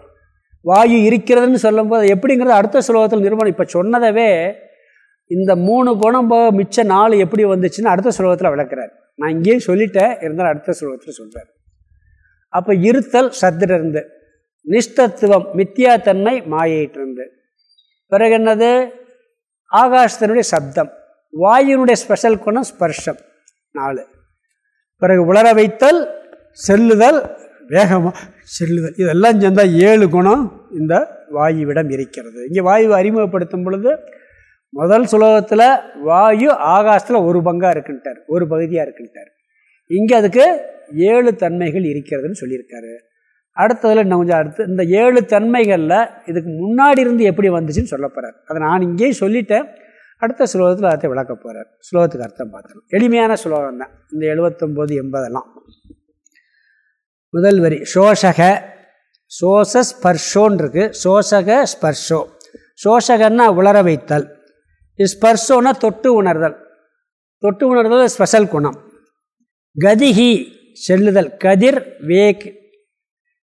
வாயு இருக்கிறதுன்னு சொல்லும்போது எப்படிங்கிறது அடுத்த சுலோகத்தில் நிறுவனம் இப்போ சொன்னதவே இந்த மூணு குணம் போக மிச்ச நாள் எப்படி வந்துச்சுன்னு அடுத்த சுலோகத்தில் விளக்குறாரு. நான் இங்கேயும் சொல்லிட்டேன் இருந்தாலும் அடுத்த சுலோகத்தில் சொல்கிறார் அப்போ இருத்தல் சத்திலிருந்து நிஷ்டத்துவம் மித்தியாத்தன்மை மாயிட்டிருந்து பிறகு என்னது? ஆகாசத்தினுடைய சப்தம் வாயுனுடைய ஸ்பெஷல் குணம் ஸ்பர்ஷம் நாலு. பிறகு உலர வைத்தல் செல்லுதல் வேகமாக செல்லுதல். இதெல்லாம் சேர்ந்தால் ஏழு குணம் இந்த வாயுவிடம் இருக்கிறது. இங்கே வாயுவை அறிமுகப்படுத்தும் பொழுது முதல் சுலோகத்தில் வாயு ஆகாசத்தில் ஒரு பங்காக இருக்குன்ட்டார் ஒரு பகுதியாக இருக்குன்ட்டார். இங்கே அதுக்கு ஏழு தன்மைகள் இருக்கிறதுன்னு சொல்லியிருக்காரு. அடுத்ததில் இன்னும் கொஞ்சம் அடுத்து இந்த ஏழு தன்மைகளில் இதுக்கு முன்னாடி இருந்து எப்படி வந்துச்சுன்னு சொல்ல போகிறார் அதை நான் இங்கேயும் சொல்லிட்டேன். அடுத்த ஸ்லோகத்தில் அதை விளக்க போகிறார் ஸ்லோகத்துக்கு அர்த்தம் பார்த்தோம். எளிமையான ஸ்லோகம் தான். இந்த எழுபத்தொம்போது எண்பதெல்லாம். முதல் வரி சோஷக சோச ஸ்பர்ஷோன் இருக்குது சோசக ஸ்பர்ஷோ. சோஷகன்னா உலர வைத்தல். ஸ்பர்ஷோன்னா தொட்டு உணர்தல். தொட்டு உணர்தல் ஸ்பெஷல் குணம். கதிகி செல்லுதல். கதிர் வேக்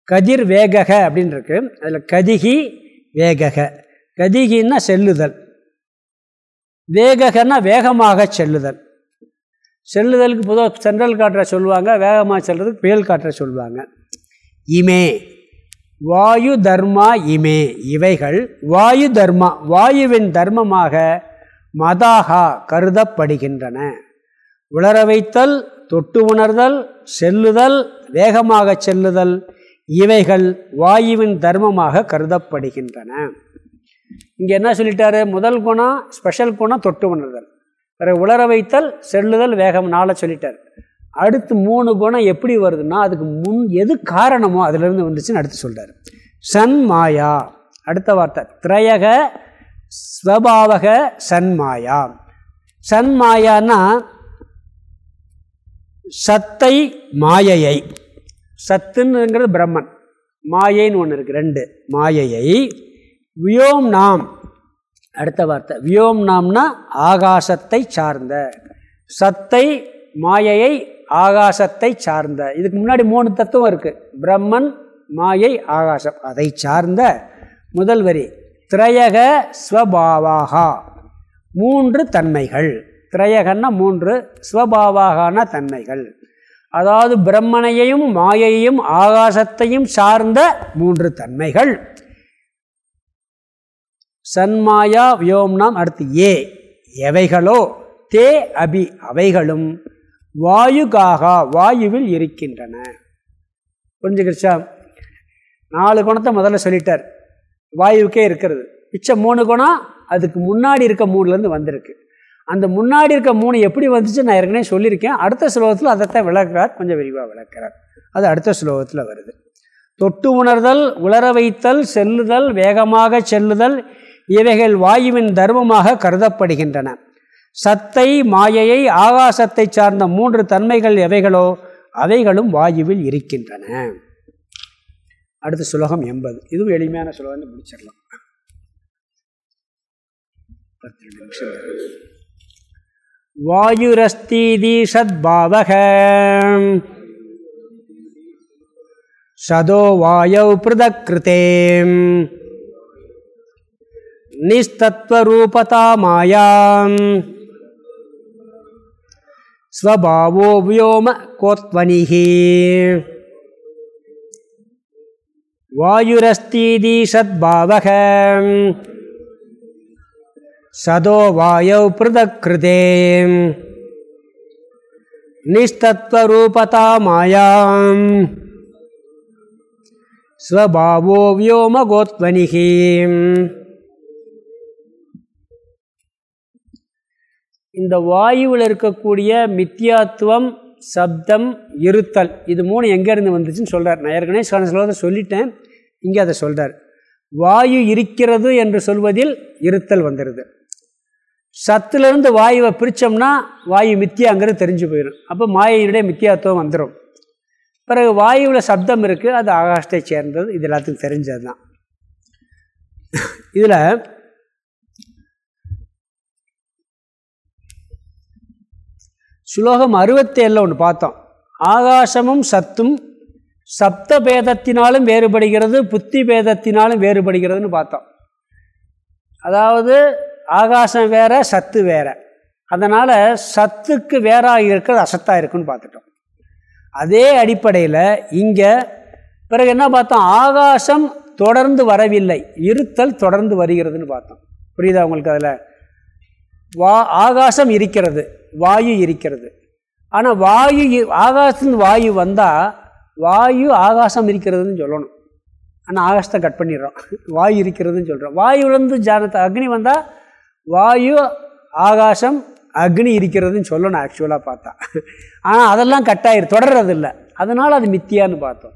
கதிர் வேகக அப்படின்னு இருக்கு. அதில் கதிகி வேகக. கதிகின்னா செல்லுதல். வேககன்னா வேகமாக செல்லுதல். செல்லுதலுக்கு பொதுவாக சென்ட்ரல் காற்றை சொல்லுவாங்க வேகமாக செல்றதுக்கு புயல் காற்றை சொல்லுவாங்க. இமே வாயு தர்மா இமே. இவைகள் வாயு தர்மா வாயுவின் தர்மமாக மதாகா கருதப்படுகின்றன. உளர வைத்தல் தொட்டு உணர்தல் செல்லுதல் வேகமாக செல்லுதல் இவைகள் வாயுவின் தர்மமாக கருதப்படுகின்றன. இங்கே என்ன சொல்லிட்டாரு? முதல் குணம் ஸ்பெஷல் குணம் தொட்டு உணர்தல். பிறகு உலர வைத்தல் செல்லுதல் வேகம் நாளை சொல்லிட்டார். அடுத்து மூணு குணம் எப்படி வருதுன்னா அதுக்கு முன் எது காரணமோ அதுலேருந்து வந்துச்சுன்னு அடுத்து சொல்கிறார் சன் மாயா அடுத்த வார்த்தை திரையக ஸ்வபாவக சன்மாயா. சன்மாயான்னா சத்தை மாயையை. சத்துன்னுங்கிறது பிரம்மன். மாயைன்னு ஒன்று இருக்குது ரெண்டு. மாயையை. வியோம் நாம். அடுத்த வார்த்தை. வியோம் நாம்னா ஆகாசத்தை சார்ந்த. சத்தை மாயையை ஆகாசத்தை சார்ந்த. இதுக்கு முன்னாடி மூணு தத்துவம் இருக்குது பிரம்மன் மாயை ஆகாசம். அதை சார்ந்த முதல் வரி. திரையக ஸ்வபாவாகா. மூன்று தன்மைகள். திரையகன்னா மூன்று ஸ்வபாவாகான தன்மைகள். அதாவது பிரம்மனையையும் மாயையும் ஆகாசத்தையும் சார்ந்த மூன்று தன்மைகள். சன்மாயா வியோம்னாம் அடுத்து ஏ எவைகளோ தே அபி அவைகளும் வாயுகாகா வாயுவில் இருக்கின்றன. புரிஞ்சுக்கிடுச்சா நாலு குணத்தை முதல்ல சொல்லிட்டார். வாயுக்கே இருக்கிறது. மிச்சம் மூணு குணம் அதுக்கு முன்னாடி இருக்க மூணுலேருந்து வந்திருக்கு. அந்த முன்னாடி இருக்க மூணு எப்படி வந்துச்சு நான் ஏற்கனவே சொல்லியிருக்கேன். அடுத்த ஸ்லோகத்தில் அதைத்தான் விளக்குறார் கொஞ்சம் விரிவாக விளக்குறார். அது அடுத்த ஸ்லோகத்தில் வருது. தொட்டு உணர்தல் உலர வைத்தல் செல்லுதல் வேகமாக செல்லுதல் இவைகள் வாயுவின் தர்மமாக கருதப்படுகின்றன. சத்தை மாயையை ஆகாசத்தை சார்ந்த மூன்று தன்மைகள் எவைகளோ அவைகளும் வாயுவில் இருக்கின்றன. அடுத்த சுலகம் எண்பது. இதுவும் எளிமையான சுலகம் முடிச்சிடலாம். பத்து நிமிஷம். வாயுரஸ்தீதி சத்பாவக. சதோ வாயௌ பிருதக்ருதே. நிஸ்தத்வரூபதா மாயாம் ஸ்வபாவோ வியோம கோத்வனிகி வாயுரஸ்தீதி சத்பாவக. சதோ வாயௌ பிருதக்ருதே. நிஸ்தத்வரூபதா மாயாம். ஸ்வபாவோ வியோமகோத்வனிகி. இந்த வாயுவில் இருக்கக்கூடிய மித்தியாத்துவம் சப்தம் இருத்தல். இது மூணு எங்கேருந்து வந்துச்சுன்னு சொல்கிறார் நான் ஏற்கனவே சொல்ல சொல்லிட்டேன். இங்கே அதை சொல்கிறார் வாயு இருக்கிறது என்று சொல்வதில் இருத்தல் வந்துடுது சத்துலேருந்து வாயுவை பிரித்தோம்னா வாயு மித்தியாங்கிறது தெரிஞ்சு போயிடும். அப்போ மாயையினுடைய மித்தியாத்துவம் வந்துடும் பிறகு வாயுவில் சப்தம் இருக்குது அது ஆகாஷத்தை சேர்ந்தது. இது எல்லாத்துக்கும் தெரிஞ்சது தான் இதில் சுலோகம் அறுபத்தேழில் ஒன்று பார்த்தோம். ஆகாசமும் சத்தும் சப்த பேதத்தினாலும் வேறுபடுகிறது புத்தி பேதத்தினாலும் வேறுபடுகிறதுன்னு பார்த்தோம். அதாவது ஆகாசம் வேற சத்து வேற. அதனால் சத்துக்கு வேறாக இருக்கிறது அசத்தாக இருக்குன்னு பார்த்துட்டோம். அதே அடிப்படையில் இங்கே பிறகு என்ன பார்த்தோம்? ஆகாசம் தொடர்ந்து வரவில்லை இருத்தல் தொடர்ந்து வருகிறதுன்னு பார்த்தோம். புரியுதா உங்களுக்கு அதில்? வா ஆகாசம் இருக்கிறது. வாயு இருக்கிறது. ஆனால் வாயு ஆகாசத்துலேருந்து வாயு வந்தால் வாயு ஆகாசம் இருக்கிறதுன்னு சொல்லணும். ஆனால் ஆகாசத்தை கட் பண்ணிடுறோம். வாயு இருக்கிறதுன்னு சொல்கிறோம் வாயுலேருந்து ஜானத்தை அக்னி வந்தால் வாயு ஆகாசம் அக்னி இருக்கிறதுன்னு சொல்லணும் ஆக்சுவலாக பார்த்தா. ஆனால் அதெல்லாம் கட்டாயிரு தொடர்றதில்ல. அதனால் அது மித்தியான்னு பார்த்தோம்.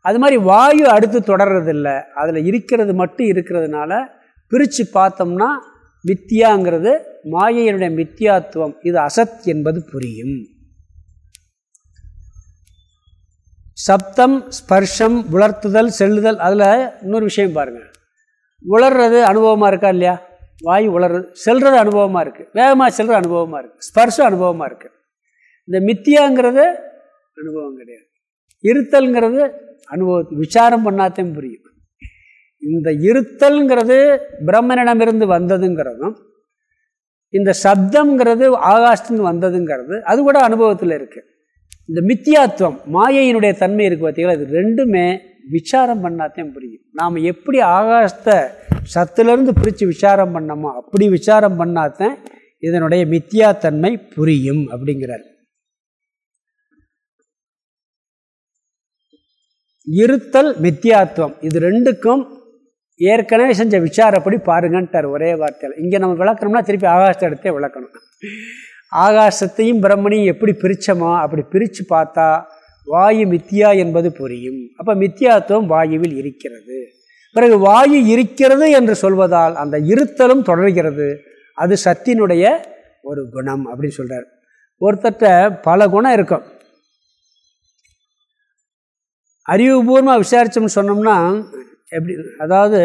அது மாதிரி வாயு அடுத்து தொடர்றதில்ல. அதில் இருக்கிறது மட்டும் இருக்கிறதுனால பிரித்து பார்த்தோம்னா மித்தியாங்கிறது மாயையினுடைய மித்தியாத்துவம் இது அசத் என்பது புரியும். சப்தம் ஸ்பர்ஷம் உலர்த்துதல் செல்லுதல் அதில் இன்னொரு விஷயம் பாருங்கள் உலர்றது அனுபவமாக இருக்கா இல்லையா? வாயு உலர்றது செல்வது அனுபவமாக இருக்குது வேகமாக செல்வது அனுபவமாக இருக்குது ஸ்பர்ஷம் அனுபவமாக இருக்குது இந்த மித்தியாங்கிறது அனுபவம் கிடையாது. இருத்தல்ங்கிறது அனுபவத்து விசாரம் பண்ணாத்தையும் புரியும். இந்த இருத்தல்ங்கிறது பிரம்மனிடமிருந்து வந்ததுங்கிறதும் இந்த சப்தங்கிறது ஆகாஷ்டின்னு வந்ததுங்கிறது அது கூட அனுபவத்தில் இருக்குது இந்த மித்தியாத்துவம் மாயையினுடைய தன்மை இருக்குது பார்த்தீங்களா இது ரெண்டுமே விசாரம் பண்ணாதான் புரியும். நாம் எப்படி ஆகாசத்தை சத்துலேருந்து பிரித்து விசாரம் பண்ணோமோ அப்படி விசாரம் பண்ணாதான் இதனுடைய மித்தியாத்தன்மை புரியும் அப்படிங்கிறார். இருத்தல் மித்தியாத்துவம் இது ரெண்டுக்கும் ஏற்கனவே செஞ்ச விசாரப்படி பாருங்கன்ட்டார் ஒரே வார்த்தையில். இங்கே நம்ம விளக்கணும்னா திருப்பி ஆகாசத்தை எடுத்தே விளக்கணும். ஆகாசத்தையும் பிரம்மனையும் எப்படி பிரித்தோமோ அப்படி பிரித்து பார்த்தா வாயு மித்தியா என்பது புரியும். அப்போ மித்தியாத்துவம் வாயுவில் இருக்கிறது. பிறகு வாயு இருக்கிறது என்று சொல்வதால் அந்த இருத்தலும் தொடர்கிறது. அது சத்தினுடைய ஒரு குணம் அப்படின்னு சொல்கிறார் ஒருத்தட்ட பல குணம் இருக்கும். அறிவுபூர்வமாக விசாரித்தோம்னு சொன்னோம்னா எப்படி அதாவது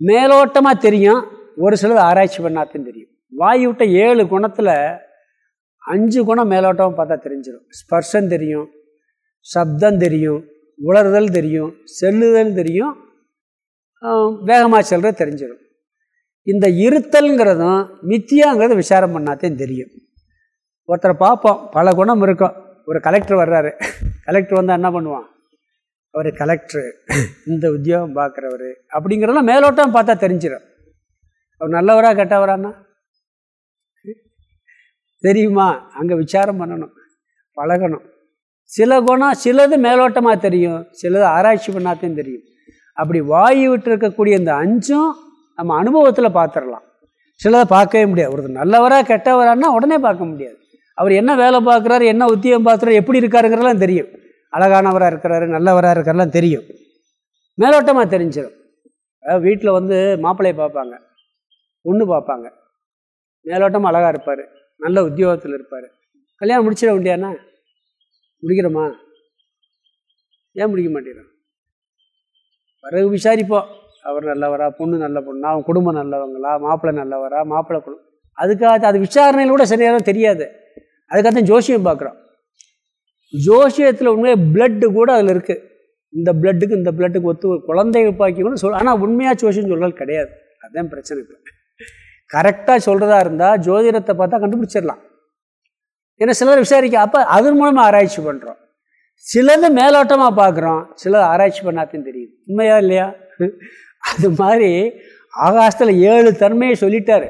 மேலோட்டமாக தெரியும் ஒரு சிலது ஆராய்ச்சி பண்ணாதான் தெரியும். வாய் விட்ட ஏழு குணத்தில் அஞ்சு குணம் மேலோட்டம் பார்த்தா தெரிஞ்சிடும் ஸ்பர்ஷம் தெரியும் சப்தம் தெரியும் உலர்தல் தெரியும் செல்லுதல் தெரியும் வேகமாக செல்கிறது தெரிஞ்சிடும் இந்த இருத்தல்ங்கிறதும் மித்தியாங்கிறது விசாரம் பண்ணாத்தையும் தெரியும். ஒருத்தரை பார்ப்போம் பல குணம் இருக்கும். ஒரு கலெக்டர் வர்றாரு. கலெக்டர் வந்தால் என்ன பண்ணுவான்? அவர் கலெக்டரு இந்த உத்தியோகம் பார்க்குறவர் அப்படிங்கிறதெல்லாம் மேலோட்டம் பார்த்தா தெரிஞ்சிடும் அவர் நல்லவரா கெட்டவரான்னா? தெரியுமா? அங்கே விசாரம் பண்ணணும் பழகணும். சில குணம் சிலது மேலோட்டமாக தெரியும் சிலது ஆராய்ச்சி பண்ணாத்தையும் தெரியும். அப்படி வாயு விட்டு இருக்கக்கூடிய இந்த அஞ்சும் நம்ம அனுபவத்தில் பார்த்துடலாம் சிலதை பார்க்கவே முடியாது. ஒருத்தர் நல்லவராக கெட்டவரான்னா உடனே பார்க்க முடியாது. அவர் என்ன வேலை பார்க்குறாரு என்ன உத்தியோகம் பார்க்குறாரு எப்படி இருக்காருங்கிறதெல்லாம் தெரியும். அழகானவராக இருக்கிறாரு நல்லவராக இருக்கிறலாம் தெரியும். மேலோட்டமாக தெரிஞ்சிடும் வீட்டில் வந்து மாப்பிள்ளையை பார்ப்பாங்க. பொண்ணு பார்ப்பாங்க. மேலோட்டமாக அழகாக இருப்பார். நல்ல உத்தியோகத்தில் இருப்பார். கல்யாணம் முடிச்சிட வேண்டியாண்ணா? முடிக்கிறோமா ஏன் முடிக்க மாட்டேங்கிறோம் பிறகு விசாரிப்போம். அவர் நல்லவரா பொண்ணு நல்ல பொண்ணா அவன் குடும்பம் நல்லவங்களா மாப்பிள்ளை நல்லவரா மாப்பிள்ளை குடும்பம். அதுக்காக அது விசாரணையில் கூட சரியாக தெரியாது. அதுக்காக ஜோசியம் பார்க்குறோம். ஜோசியத்தில் உண்மையாக பிளட்டு கூட அதில் இருக்குது இந்த பிளட்டுக்கு இந்த பிளட்டுக்கு ஒத்து குழந்தைகள் பாக்கி கூட சொல் ஆனால் உண்மையாக ஜோசியம் சொல்கிறது கிடையாது. அதுதான் பிரச்சனை இப்போ. கரெக்டாக சொல்கிறதா இருந்தால் ஜோதிடத்தை பார்த்தா கண்டுபிடிச்சிடலாம். ஏன்னா சிலர் விசாரிக்க அப்போ அதன் மூலமாக ஆராய்ச்சி பண்ணுறோம் சிலது மேலோட்டமாக பார்க்குறோம் சிலது ஆராய்ச்சி பண்ணாத்தையும் தெரியுது. உண்மையா இல்லையா? அது மாதிரி ஆகாசத்தில் ஏழு தன்மையை சொல்லிட்டார்.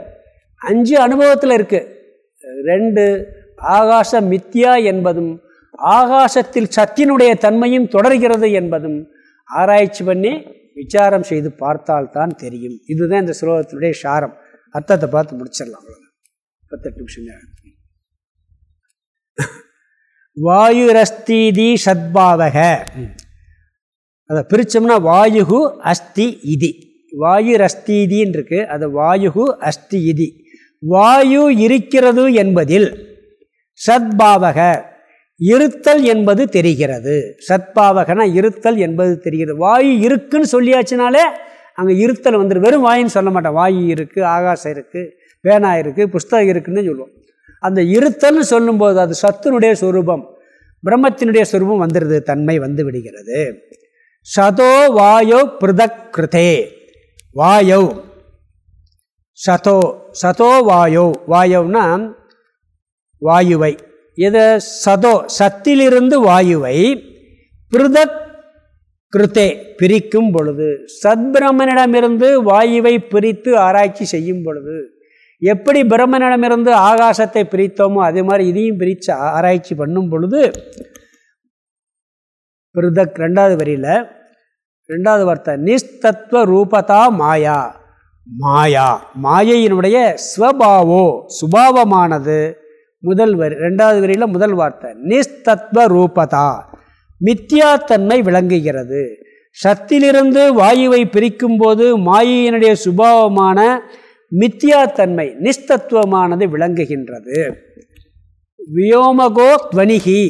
அஞ்சு அனுபவத்தில் இருக்குது ரெண்டு ஆகாச மித்யா என்பதும் ஆகாசத்தில் சத்தினுடைய தன்மையும் தொடர்கிறது என்பதும் ஆராய்ச்சி பண்ணி விசாரம் செய்து பார்த்தால்தான் தெரியும். இதுதான் இந்த ஸ்லோகத்தினுடைய சாரம். அர்த்தத்தை பார்த்து முடிச்சிடலாம். பத்தெட்டு நிமிஷம் வாயுரஸ்தீதி சத்பாவக. அதை பிரித்தோம்னா வாயுகு அஸ்தி இதி. வாயுரஸ்தீதின்னு இருக்கு அது வாயுகு அஸ்தி இதி. வாயு இருக்கிறது என்பதில் சத்பாவக. இருத்தல் என்பது தெரிகிறது. சத்பாவகனா இருத்தல் என்பது தெரிகிறது. வாயு இருக்குன்னு சொல்லியாச்சுனாலே அங்கே இருத்தல் வந்துடும் வெறும் வாயின்னு சொல்ல மாட்டேன். வாயு இருக்குது ஆகாசம் இருக்குது பேனா இருக்குது புஸ்தகம் இருக்குன்னு சொல்லுவோம். அந்த இருத்தல்னு சொல்லும்போது அது சத்துனுடைய சுரூபம். பிரம்மத்தினுடைய சுரூபம் வந்துடுது தன்மை வந்து விடுகிறது. சதோ வாயோ பிருதக் கிருதே வாயோ. சதோ சதோ வாயோ. வாயோன்னா வாயுவை. இதை சதோ சத்திலிருந்து வாயுவை பிருதக் கிருத்தே பிரிக்கும் பொழுது சத்பிரமனிடமிருந்து வாயுவை பிரித்து ஆராய்ச்சி செய்யும் பொழுது எப்படி பிரம்மனிடமிருந்து ஆகாசத்தை பிரித்தோமோ அதே மாதிரி இதையும் பிரித்து ஆராய்ச்சி பண்ணும் பொழுது பிருதக் ரெண்டாவது வரியில் ரெண்டாவது வார்த்தை நிஸ்தத்துவ ரூபதா மாயா. மாயா மாயையினுடைய ஸ்வபாவோ சுபாவமானது. முதல் வரி ரெண்டாவது வரியில் முதல் வார்த்தை நிஸ்தத்வ ரூபதா மித்தியாத்தன்மை விளங்குகிறது சத்திலிருந்து வாயுவை பிரிக்கும் போது மாயினுடைய சுபாவமான மித்தியாத்தன்மை நிஸ்தத்துவமானது விளங்குகின்றது. வியோமகோ துவனிகி.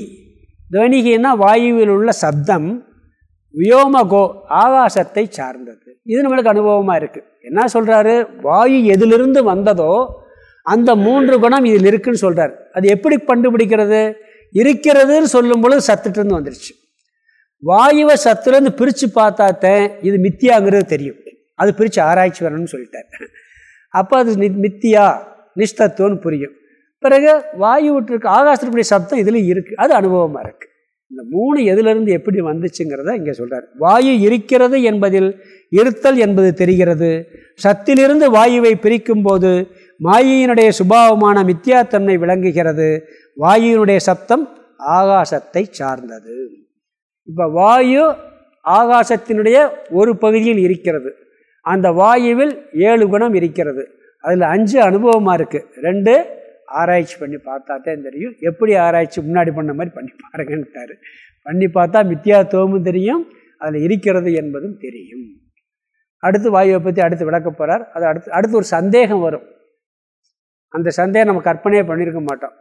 துவனிகின்னா வாயுவில் உள்ள சப்தம் வியோமகோ ஆகாசத்தை சார்ந்தது. இது நம்மளுக்கு அனுபவமாக இருக்குது என்ன சொல்கிறாரு வாயு எதிலிருந்து வந்ததோ அந்த மூன்று குணம் இதில் இருக்குன்னு சொல்கிறார் அது எப்படி கண்டுபிடிக்கிறது? இருக்கிறதுன்னு சொல்லும் பொழுது சத்துட்டுருந்து வந்துருச்சு. வாயுவை சத்துலேருந்து பிரித்து பார்த்தாத்தேன் இது மித்தியாங்கிறது தெரியும். அது பிரித்து ஆராய்ச்சி வரணும்னு சொல்லிட்டார். அப்போ அது மித்தியா நிஷ்டத்துவம்னு புரியும். பிறகு வாயு விட்டுருக்கு ஆகாசத்துக்குரிய சப்தம் இதில் இருக்குது அது அனுபவமாக இருக்குது இந்த மூணு எதிலிருந்து எப்படி வந்துச்சுங்கிறத இங்கே சொல்கிறார் வாயு இருக்கிறது என்பதில் இருத்தல் என்பது தெரிகிறது. சத்திலிருந்து வாயுவை பிரிக்கும் போது மாயினுடைய சுபாவமான மித்தியாத்தன்மை விளங்குகிறது. வாயுனுடைய சப்தம் ஆகாசத்தை சார்ந்தது. இப்போ வாயு ஆகாசத்தினுடைய ஒரு பகுதியில் இருக்கிறது. அந்த வாயுவில் ஏழு குணம் இருக்கிறது. அதில் அஞ்சு அனுபவமாக இருக்குது ரெண்டு ஆராய்ச்சி பண்ணி பார்த்தாத்தான் தெரியும். எப்படி ஆராய்ச்சி முன்னாடி பண்ண மாதிரி பண்ணி பாருங்கன்ட்டார். பண்ணி பார்த்தா மித்தியாத்துவமும் தெரியும் அதில் இருக்கிறது என்பதும் தெரியும். அடுத்து வாயுவை பற்றி அடுத்து விளக்க போகிறார் அது அடுத்து அடுத்து ஒரு சந்தேகம் வரும். அந்த சந்தேகம் நம்ம கற்பனையே பண்ணியிருக்க மாட்டோம்.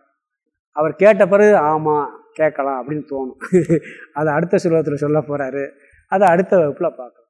அவர் கேட்ட பிறகு ஆமாம் கேட்கலாம் அப்படின்னு தோணும். அதை அடுத்த சுலோகத்தில் சொல்ல போகிறாரு அதை அடுத்த வகுப்பில் பார்க்கலாம்.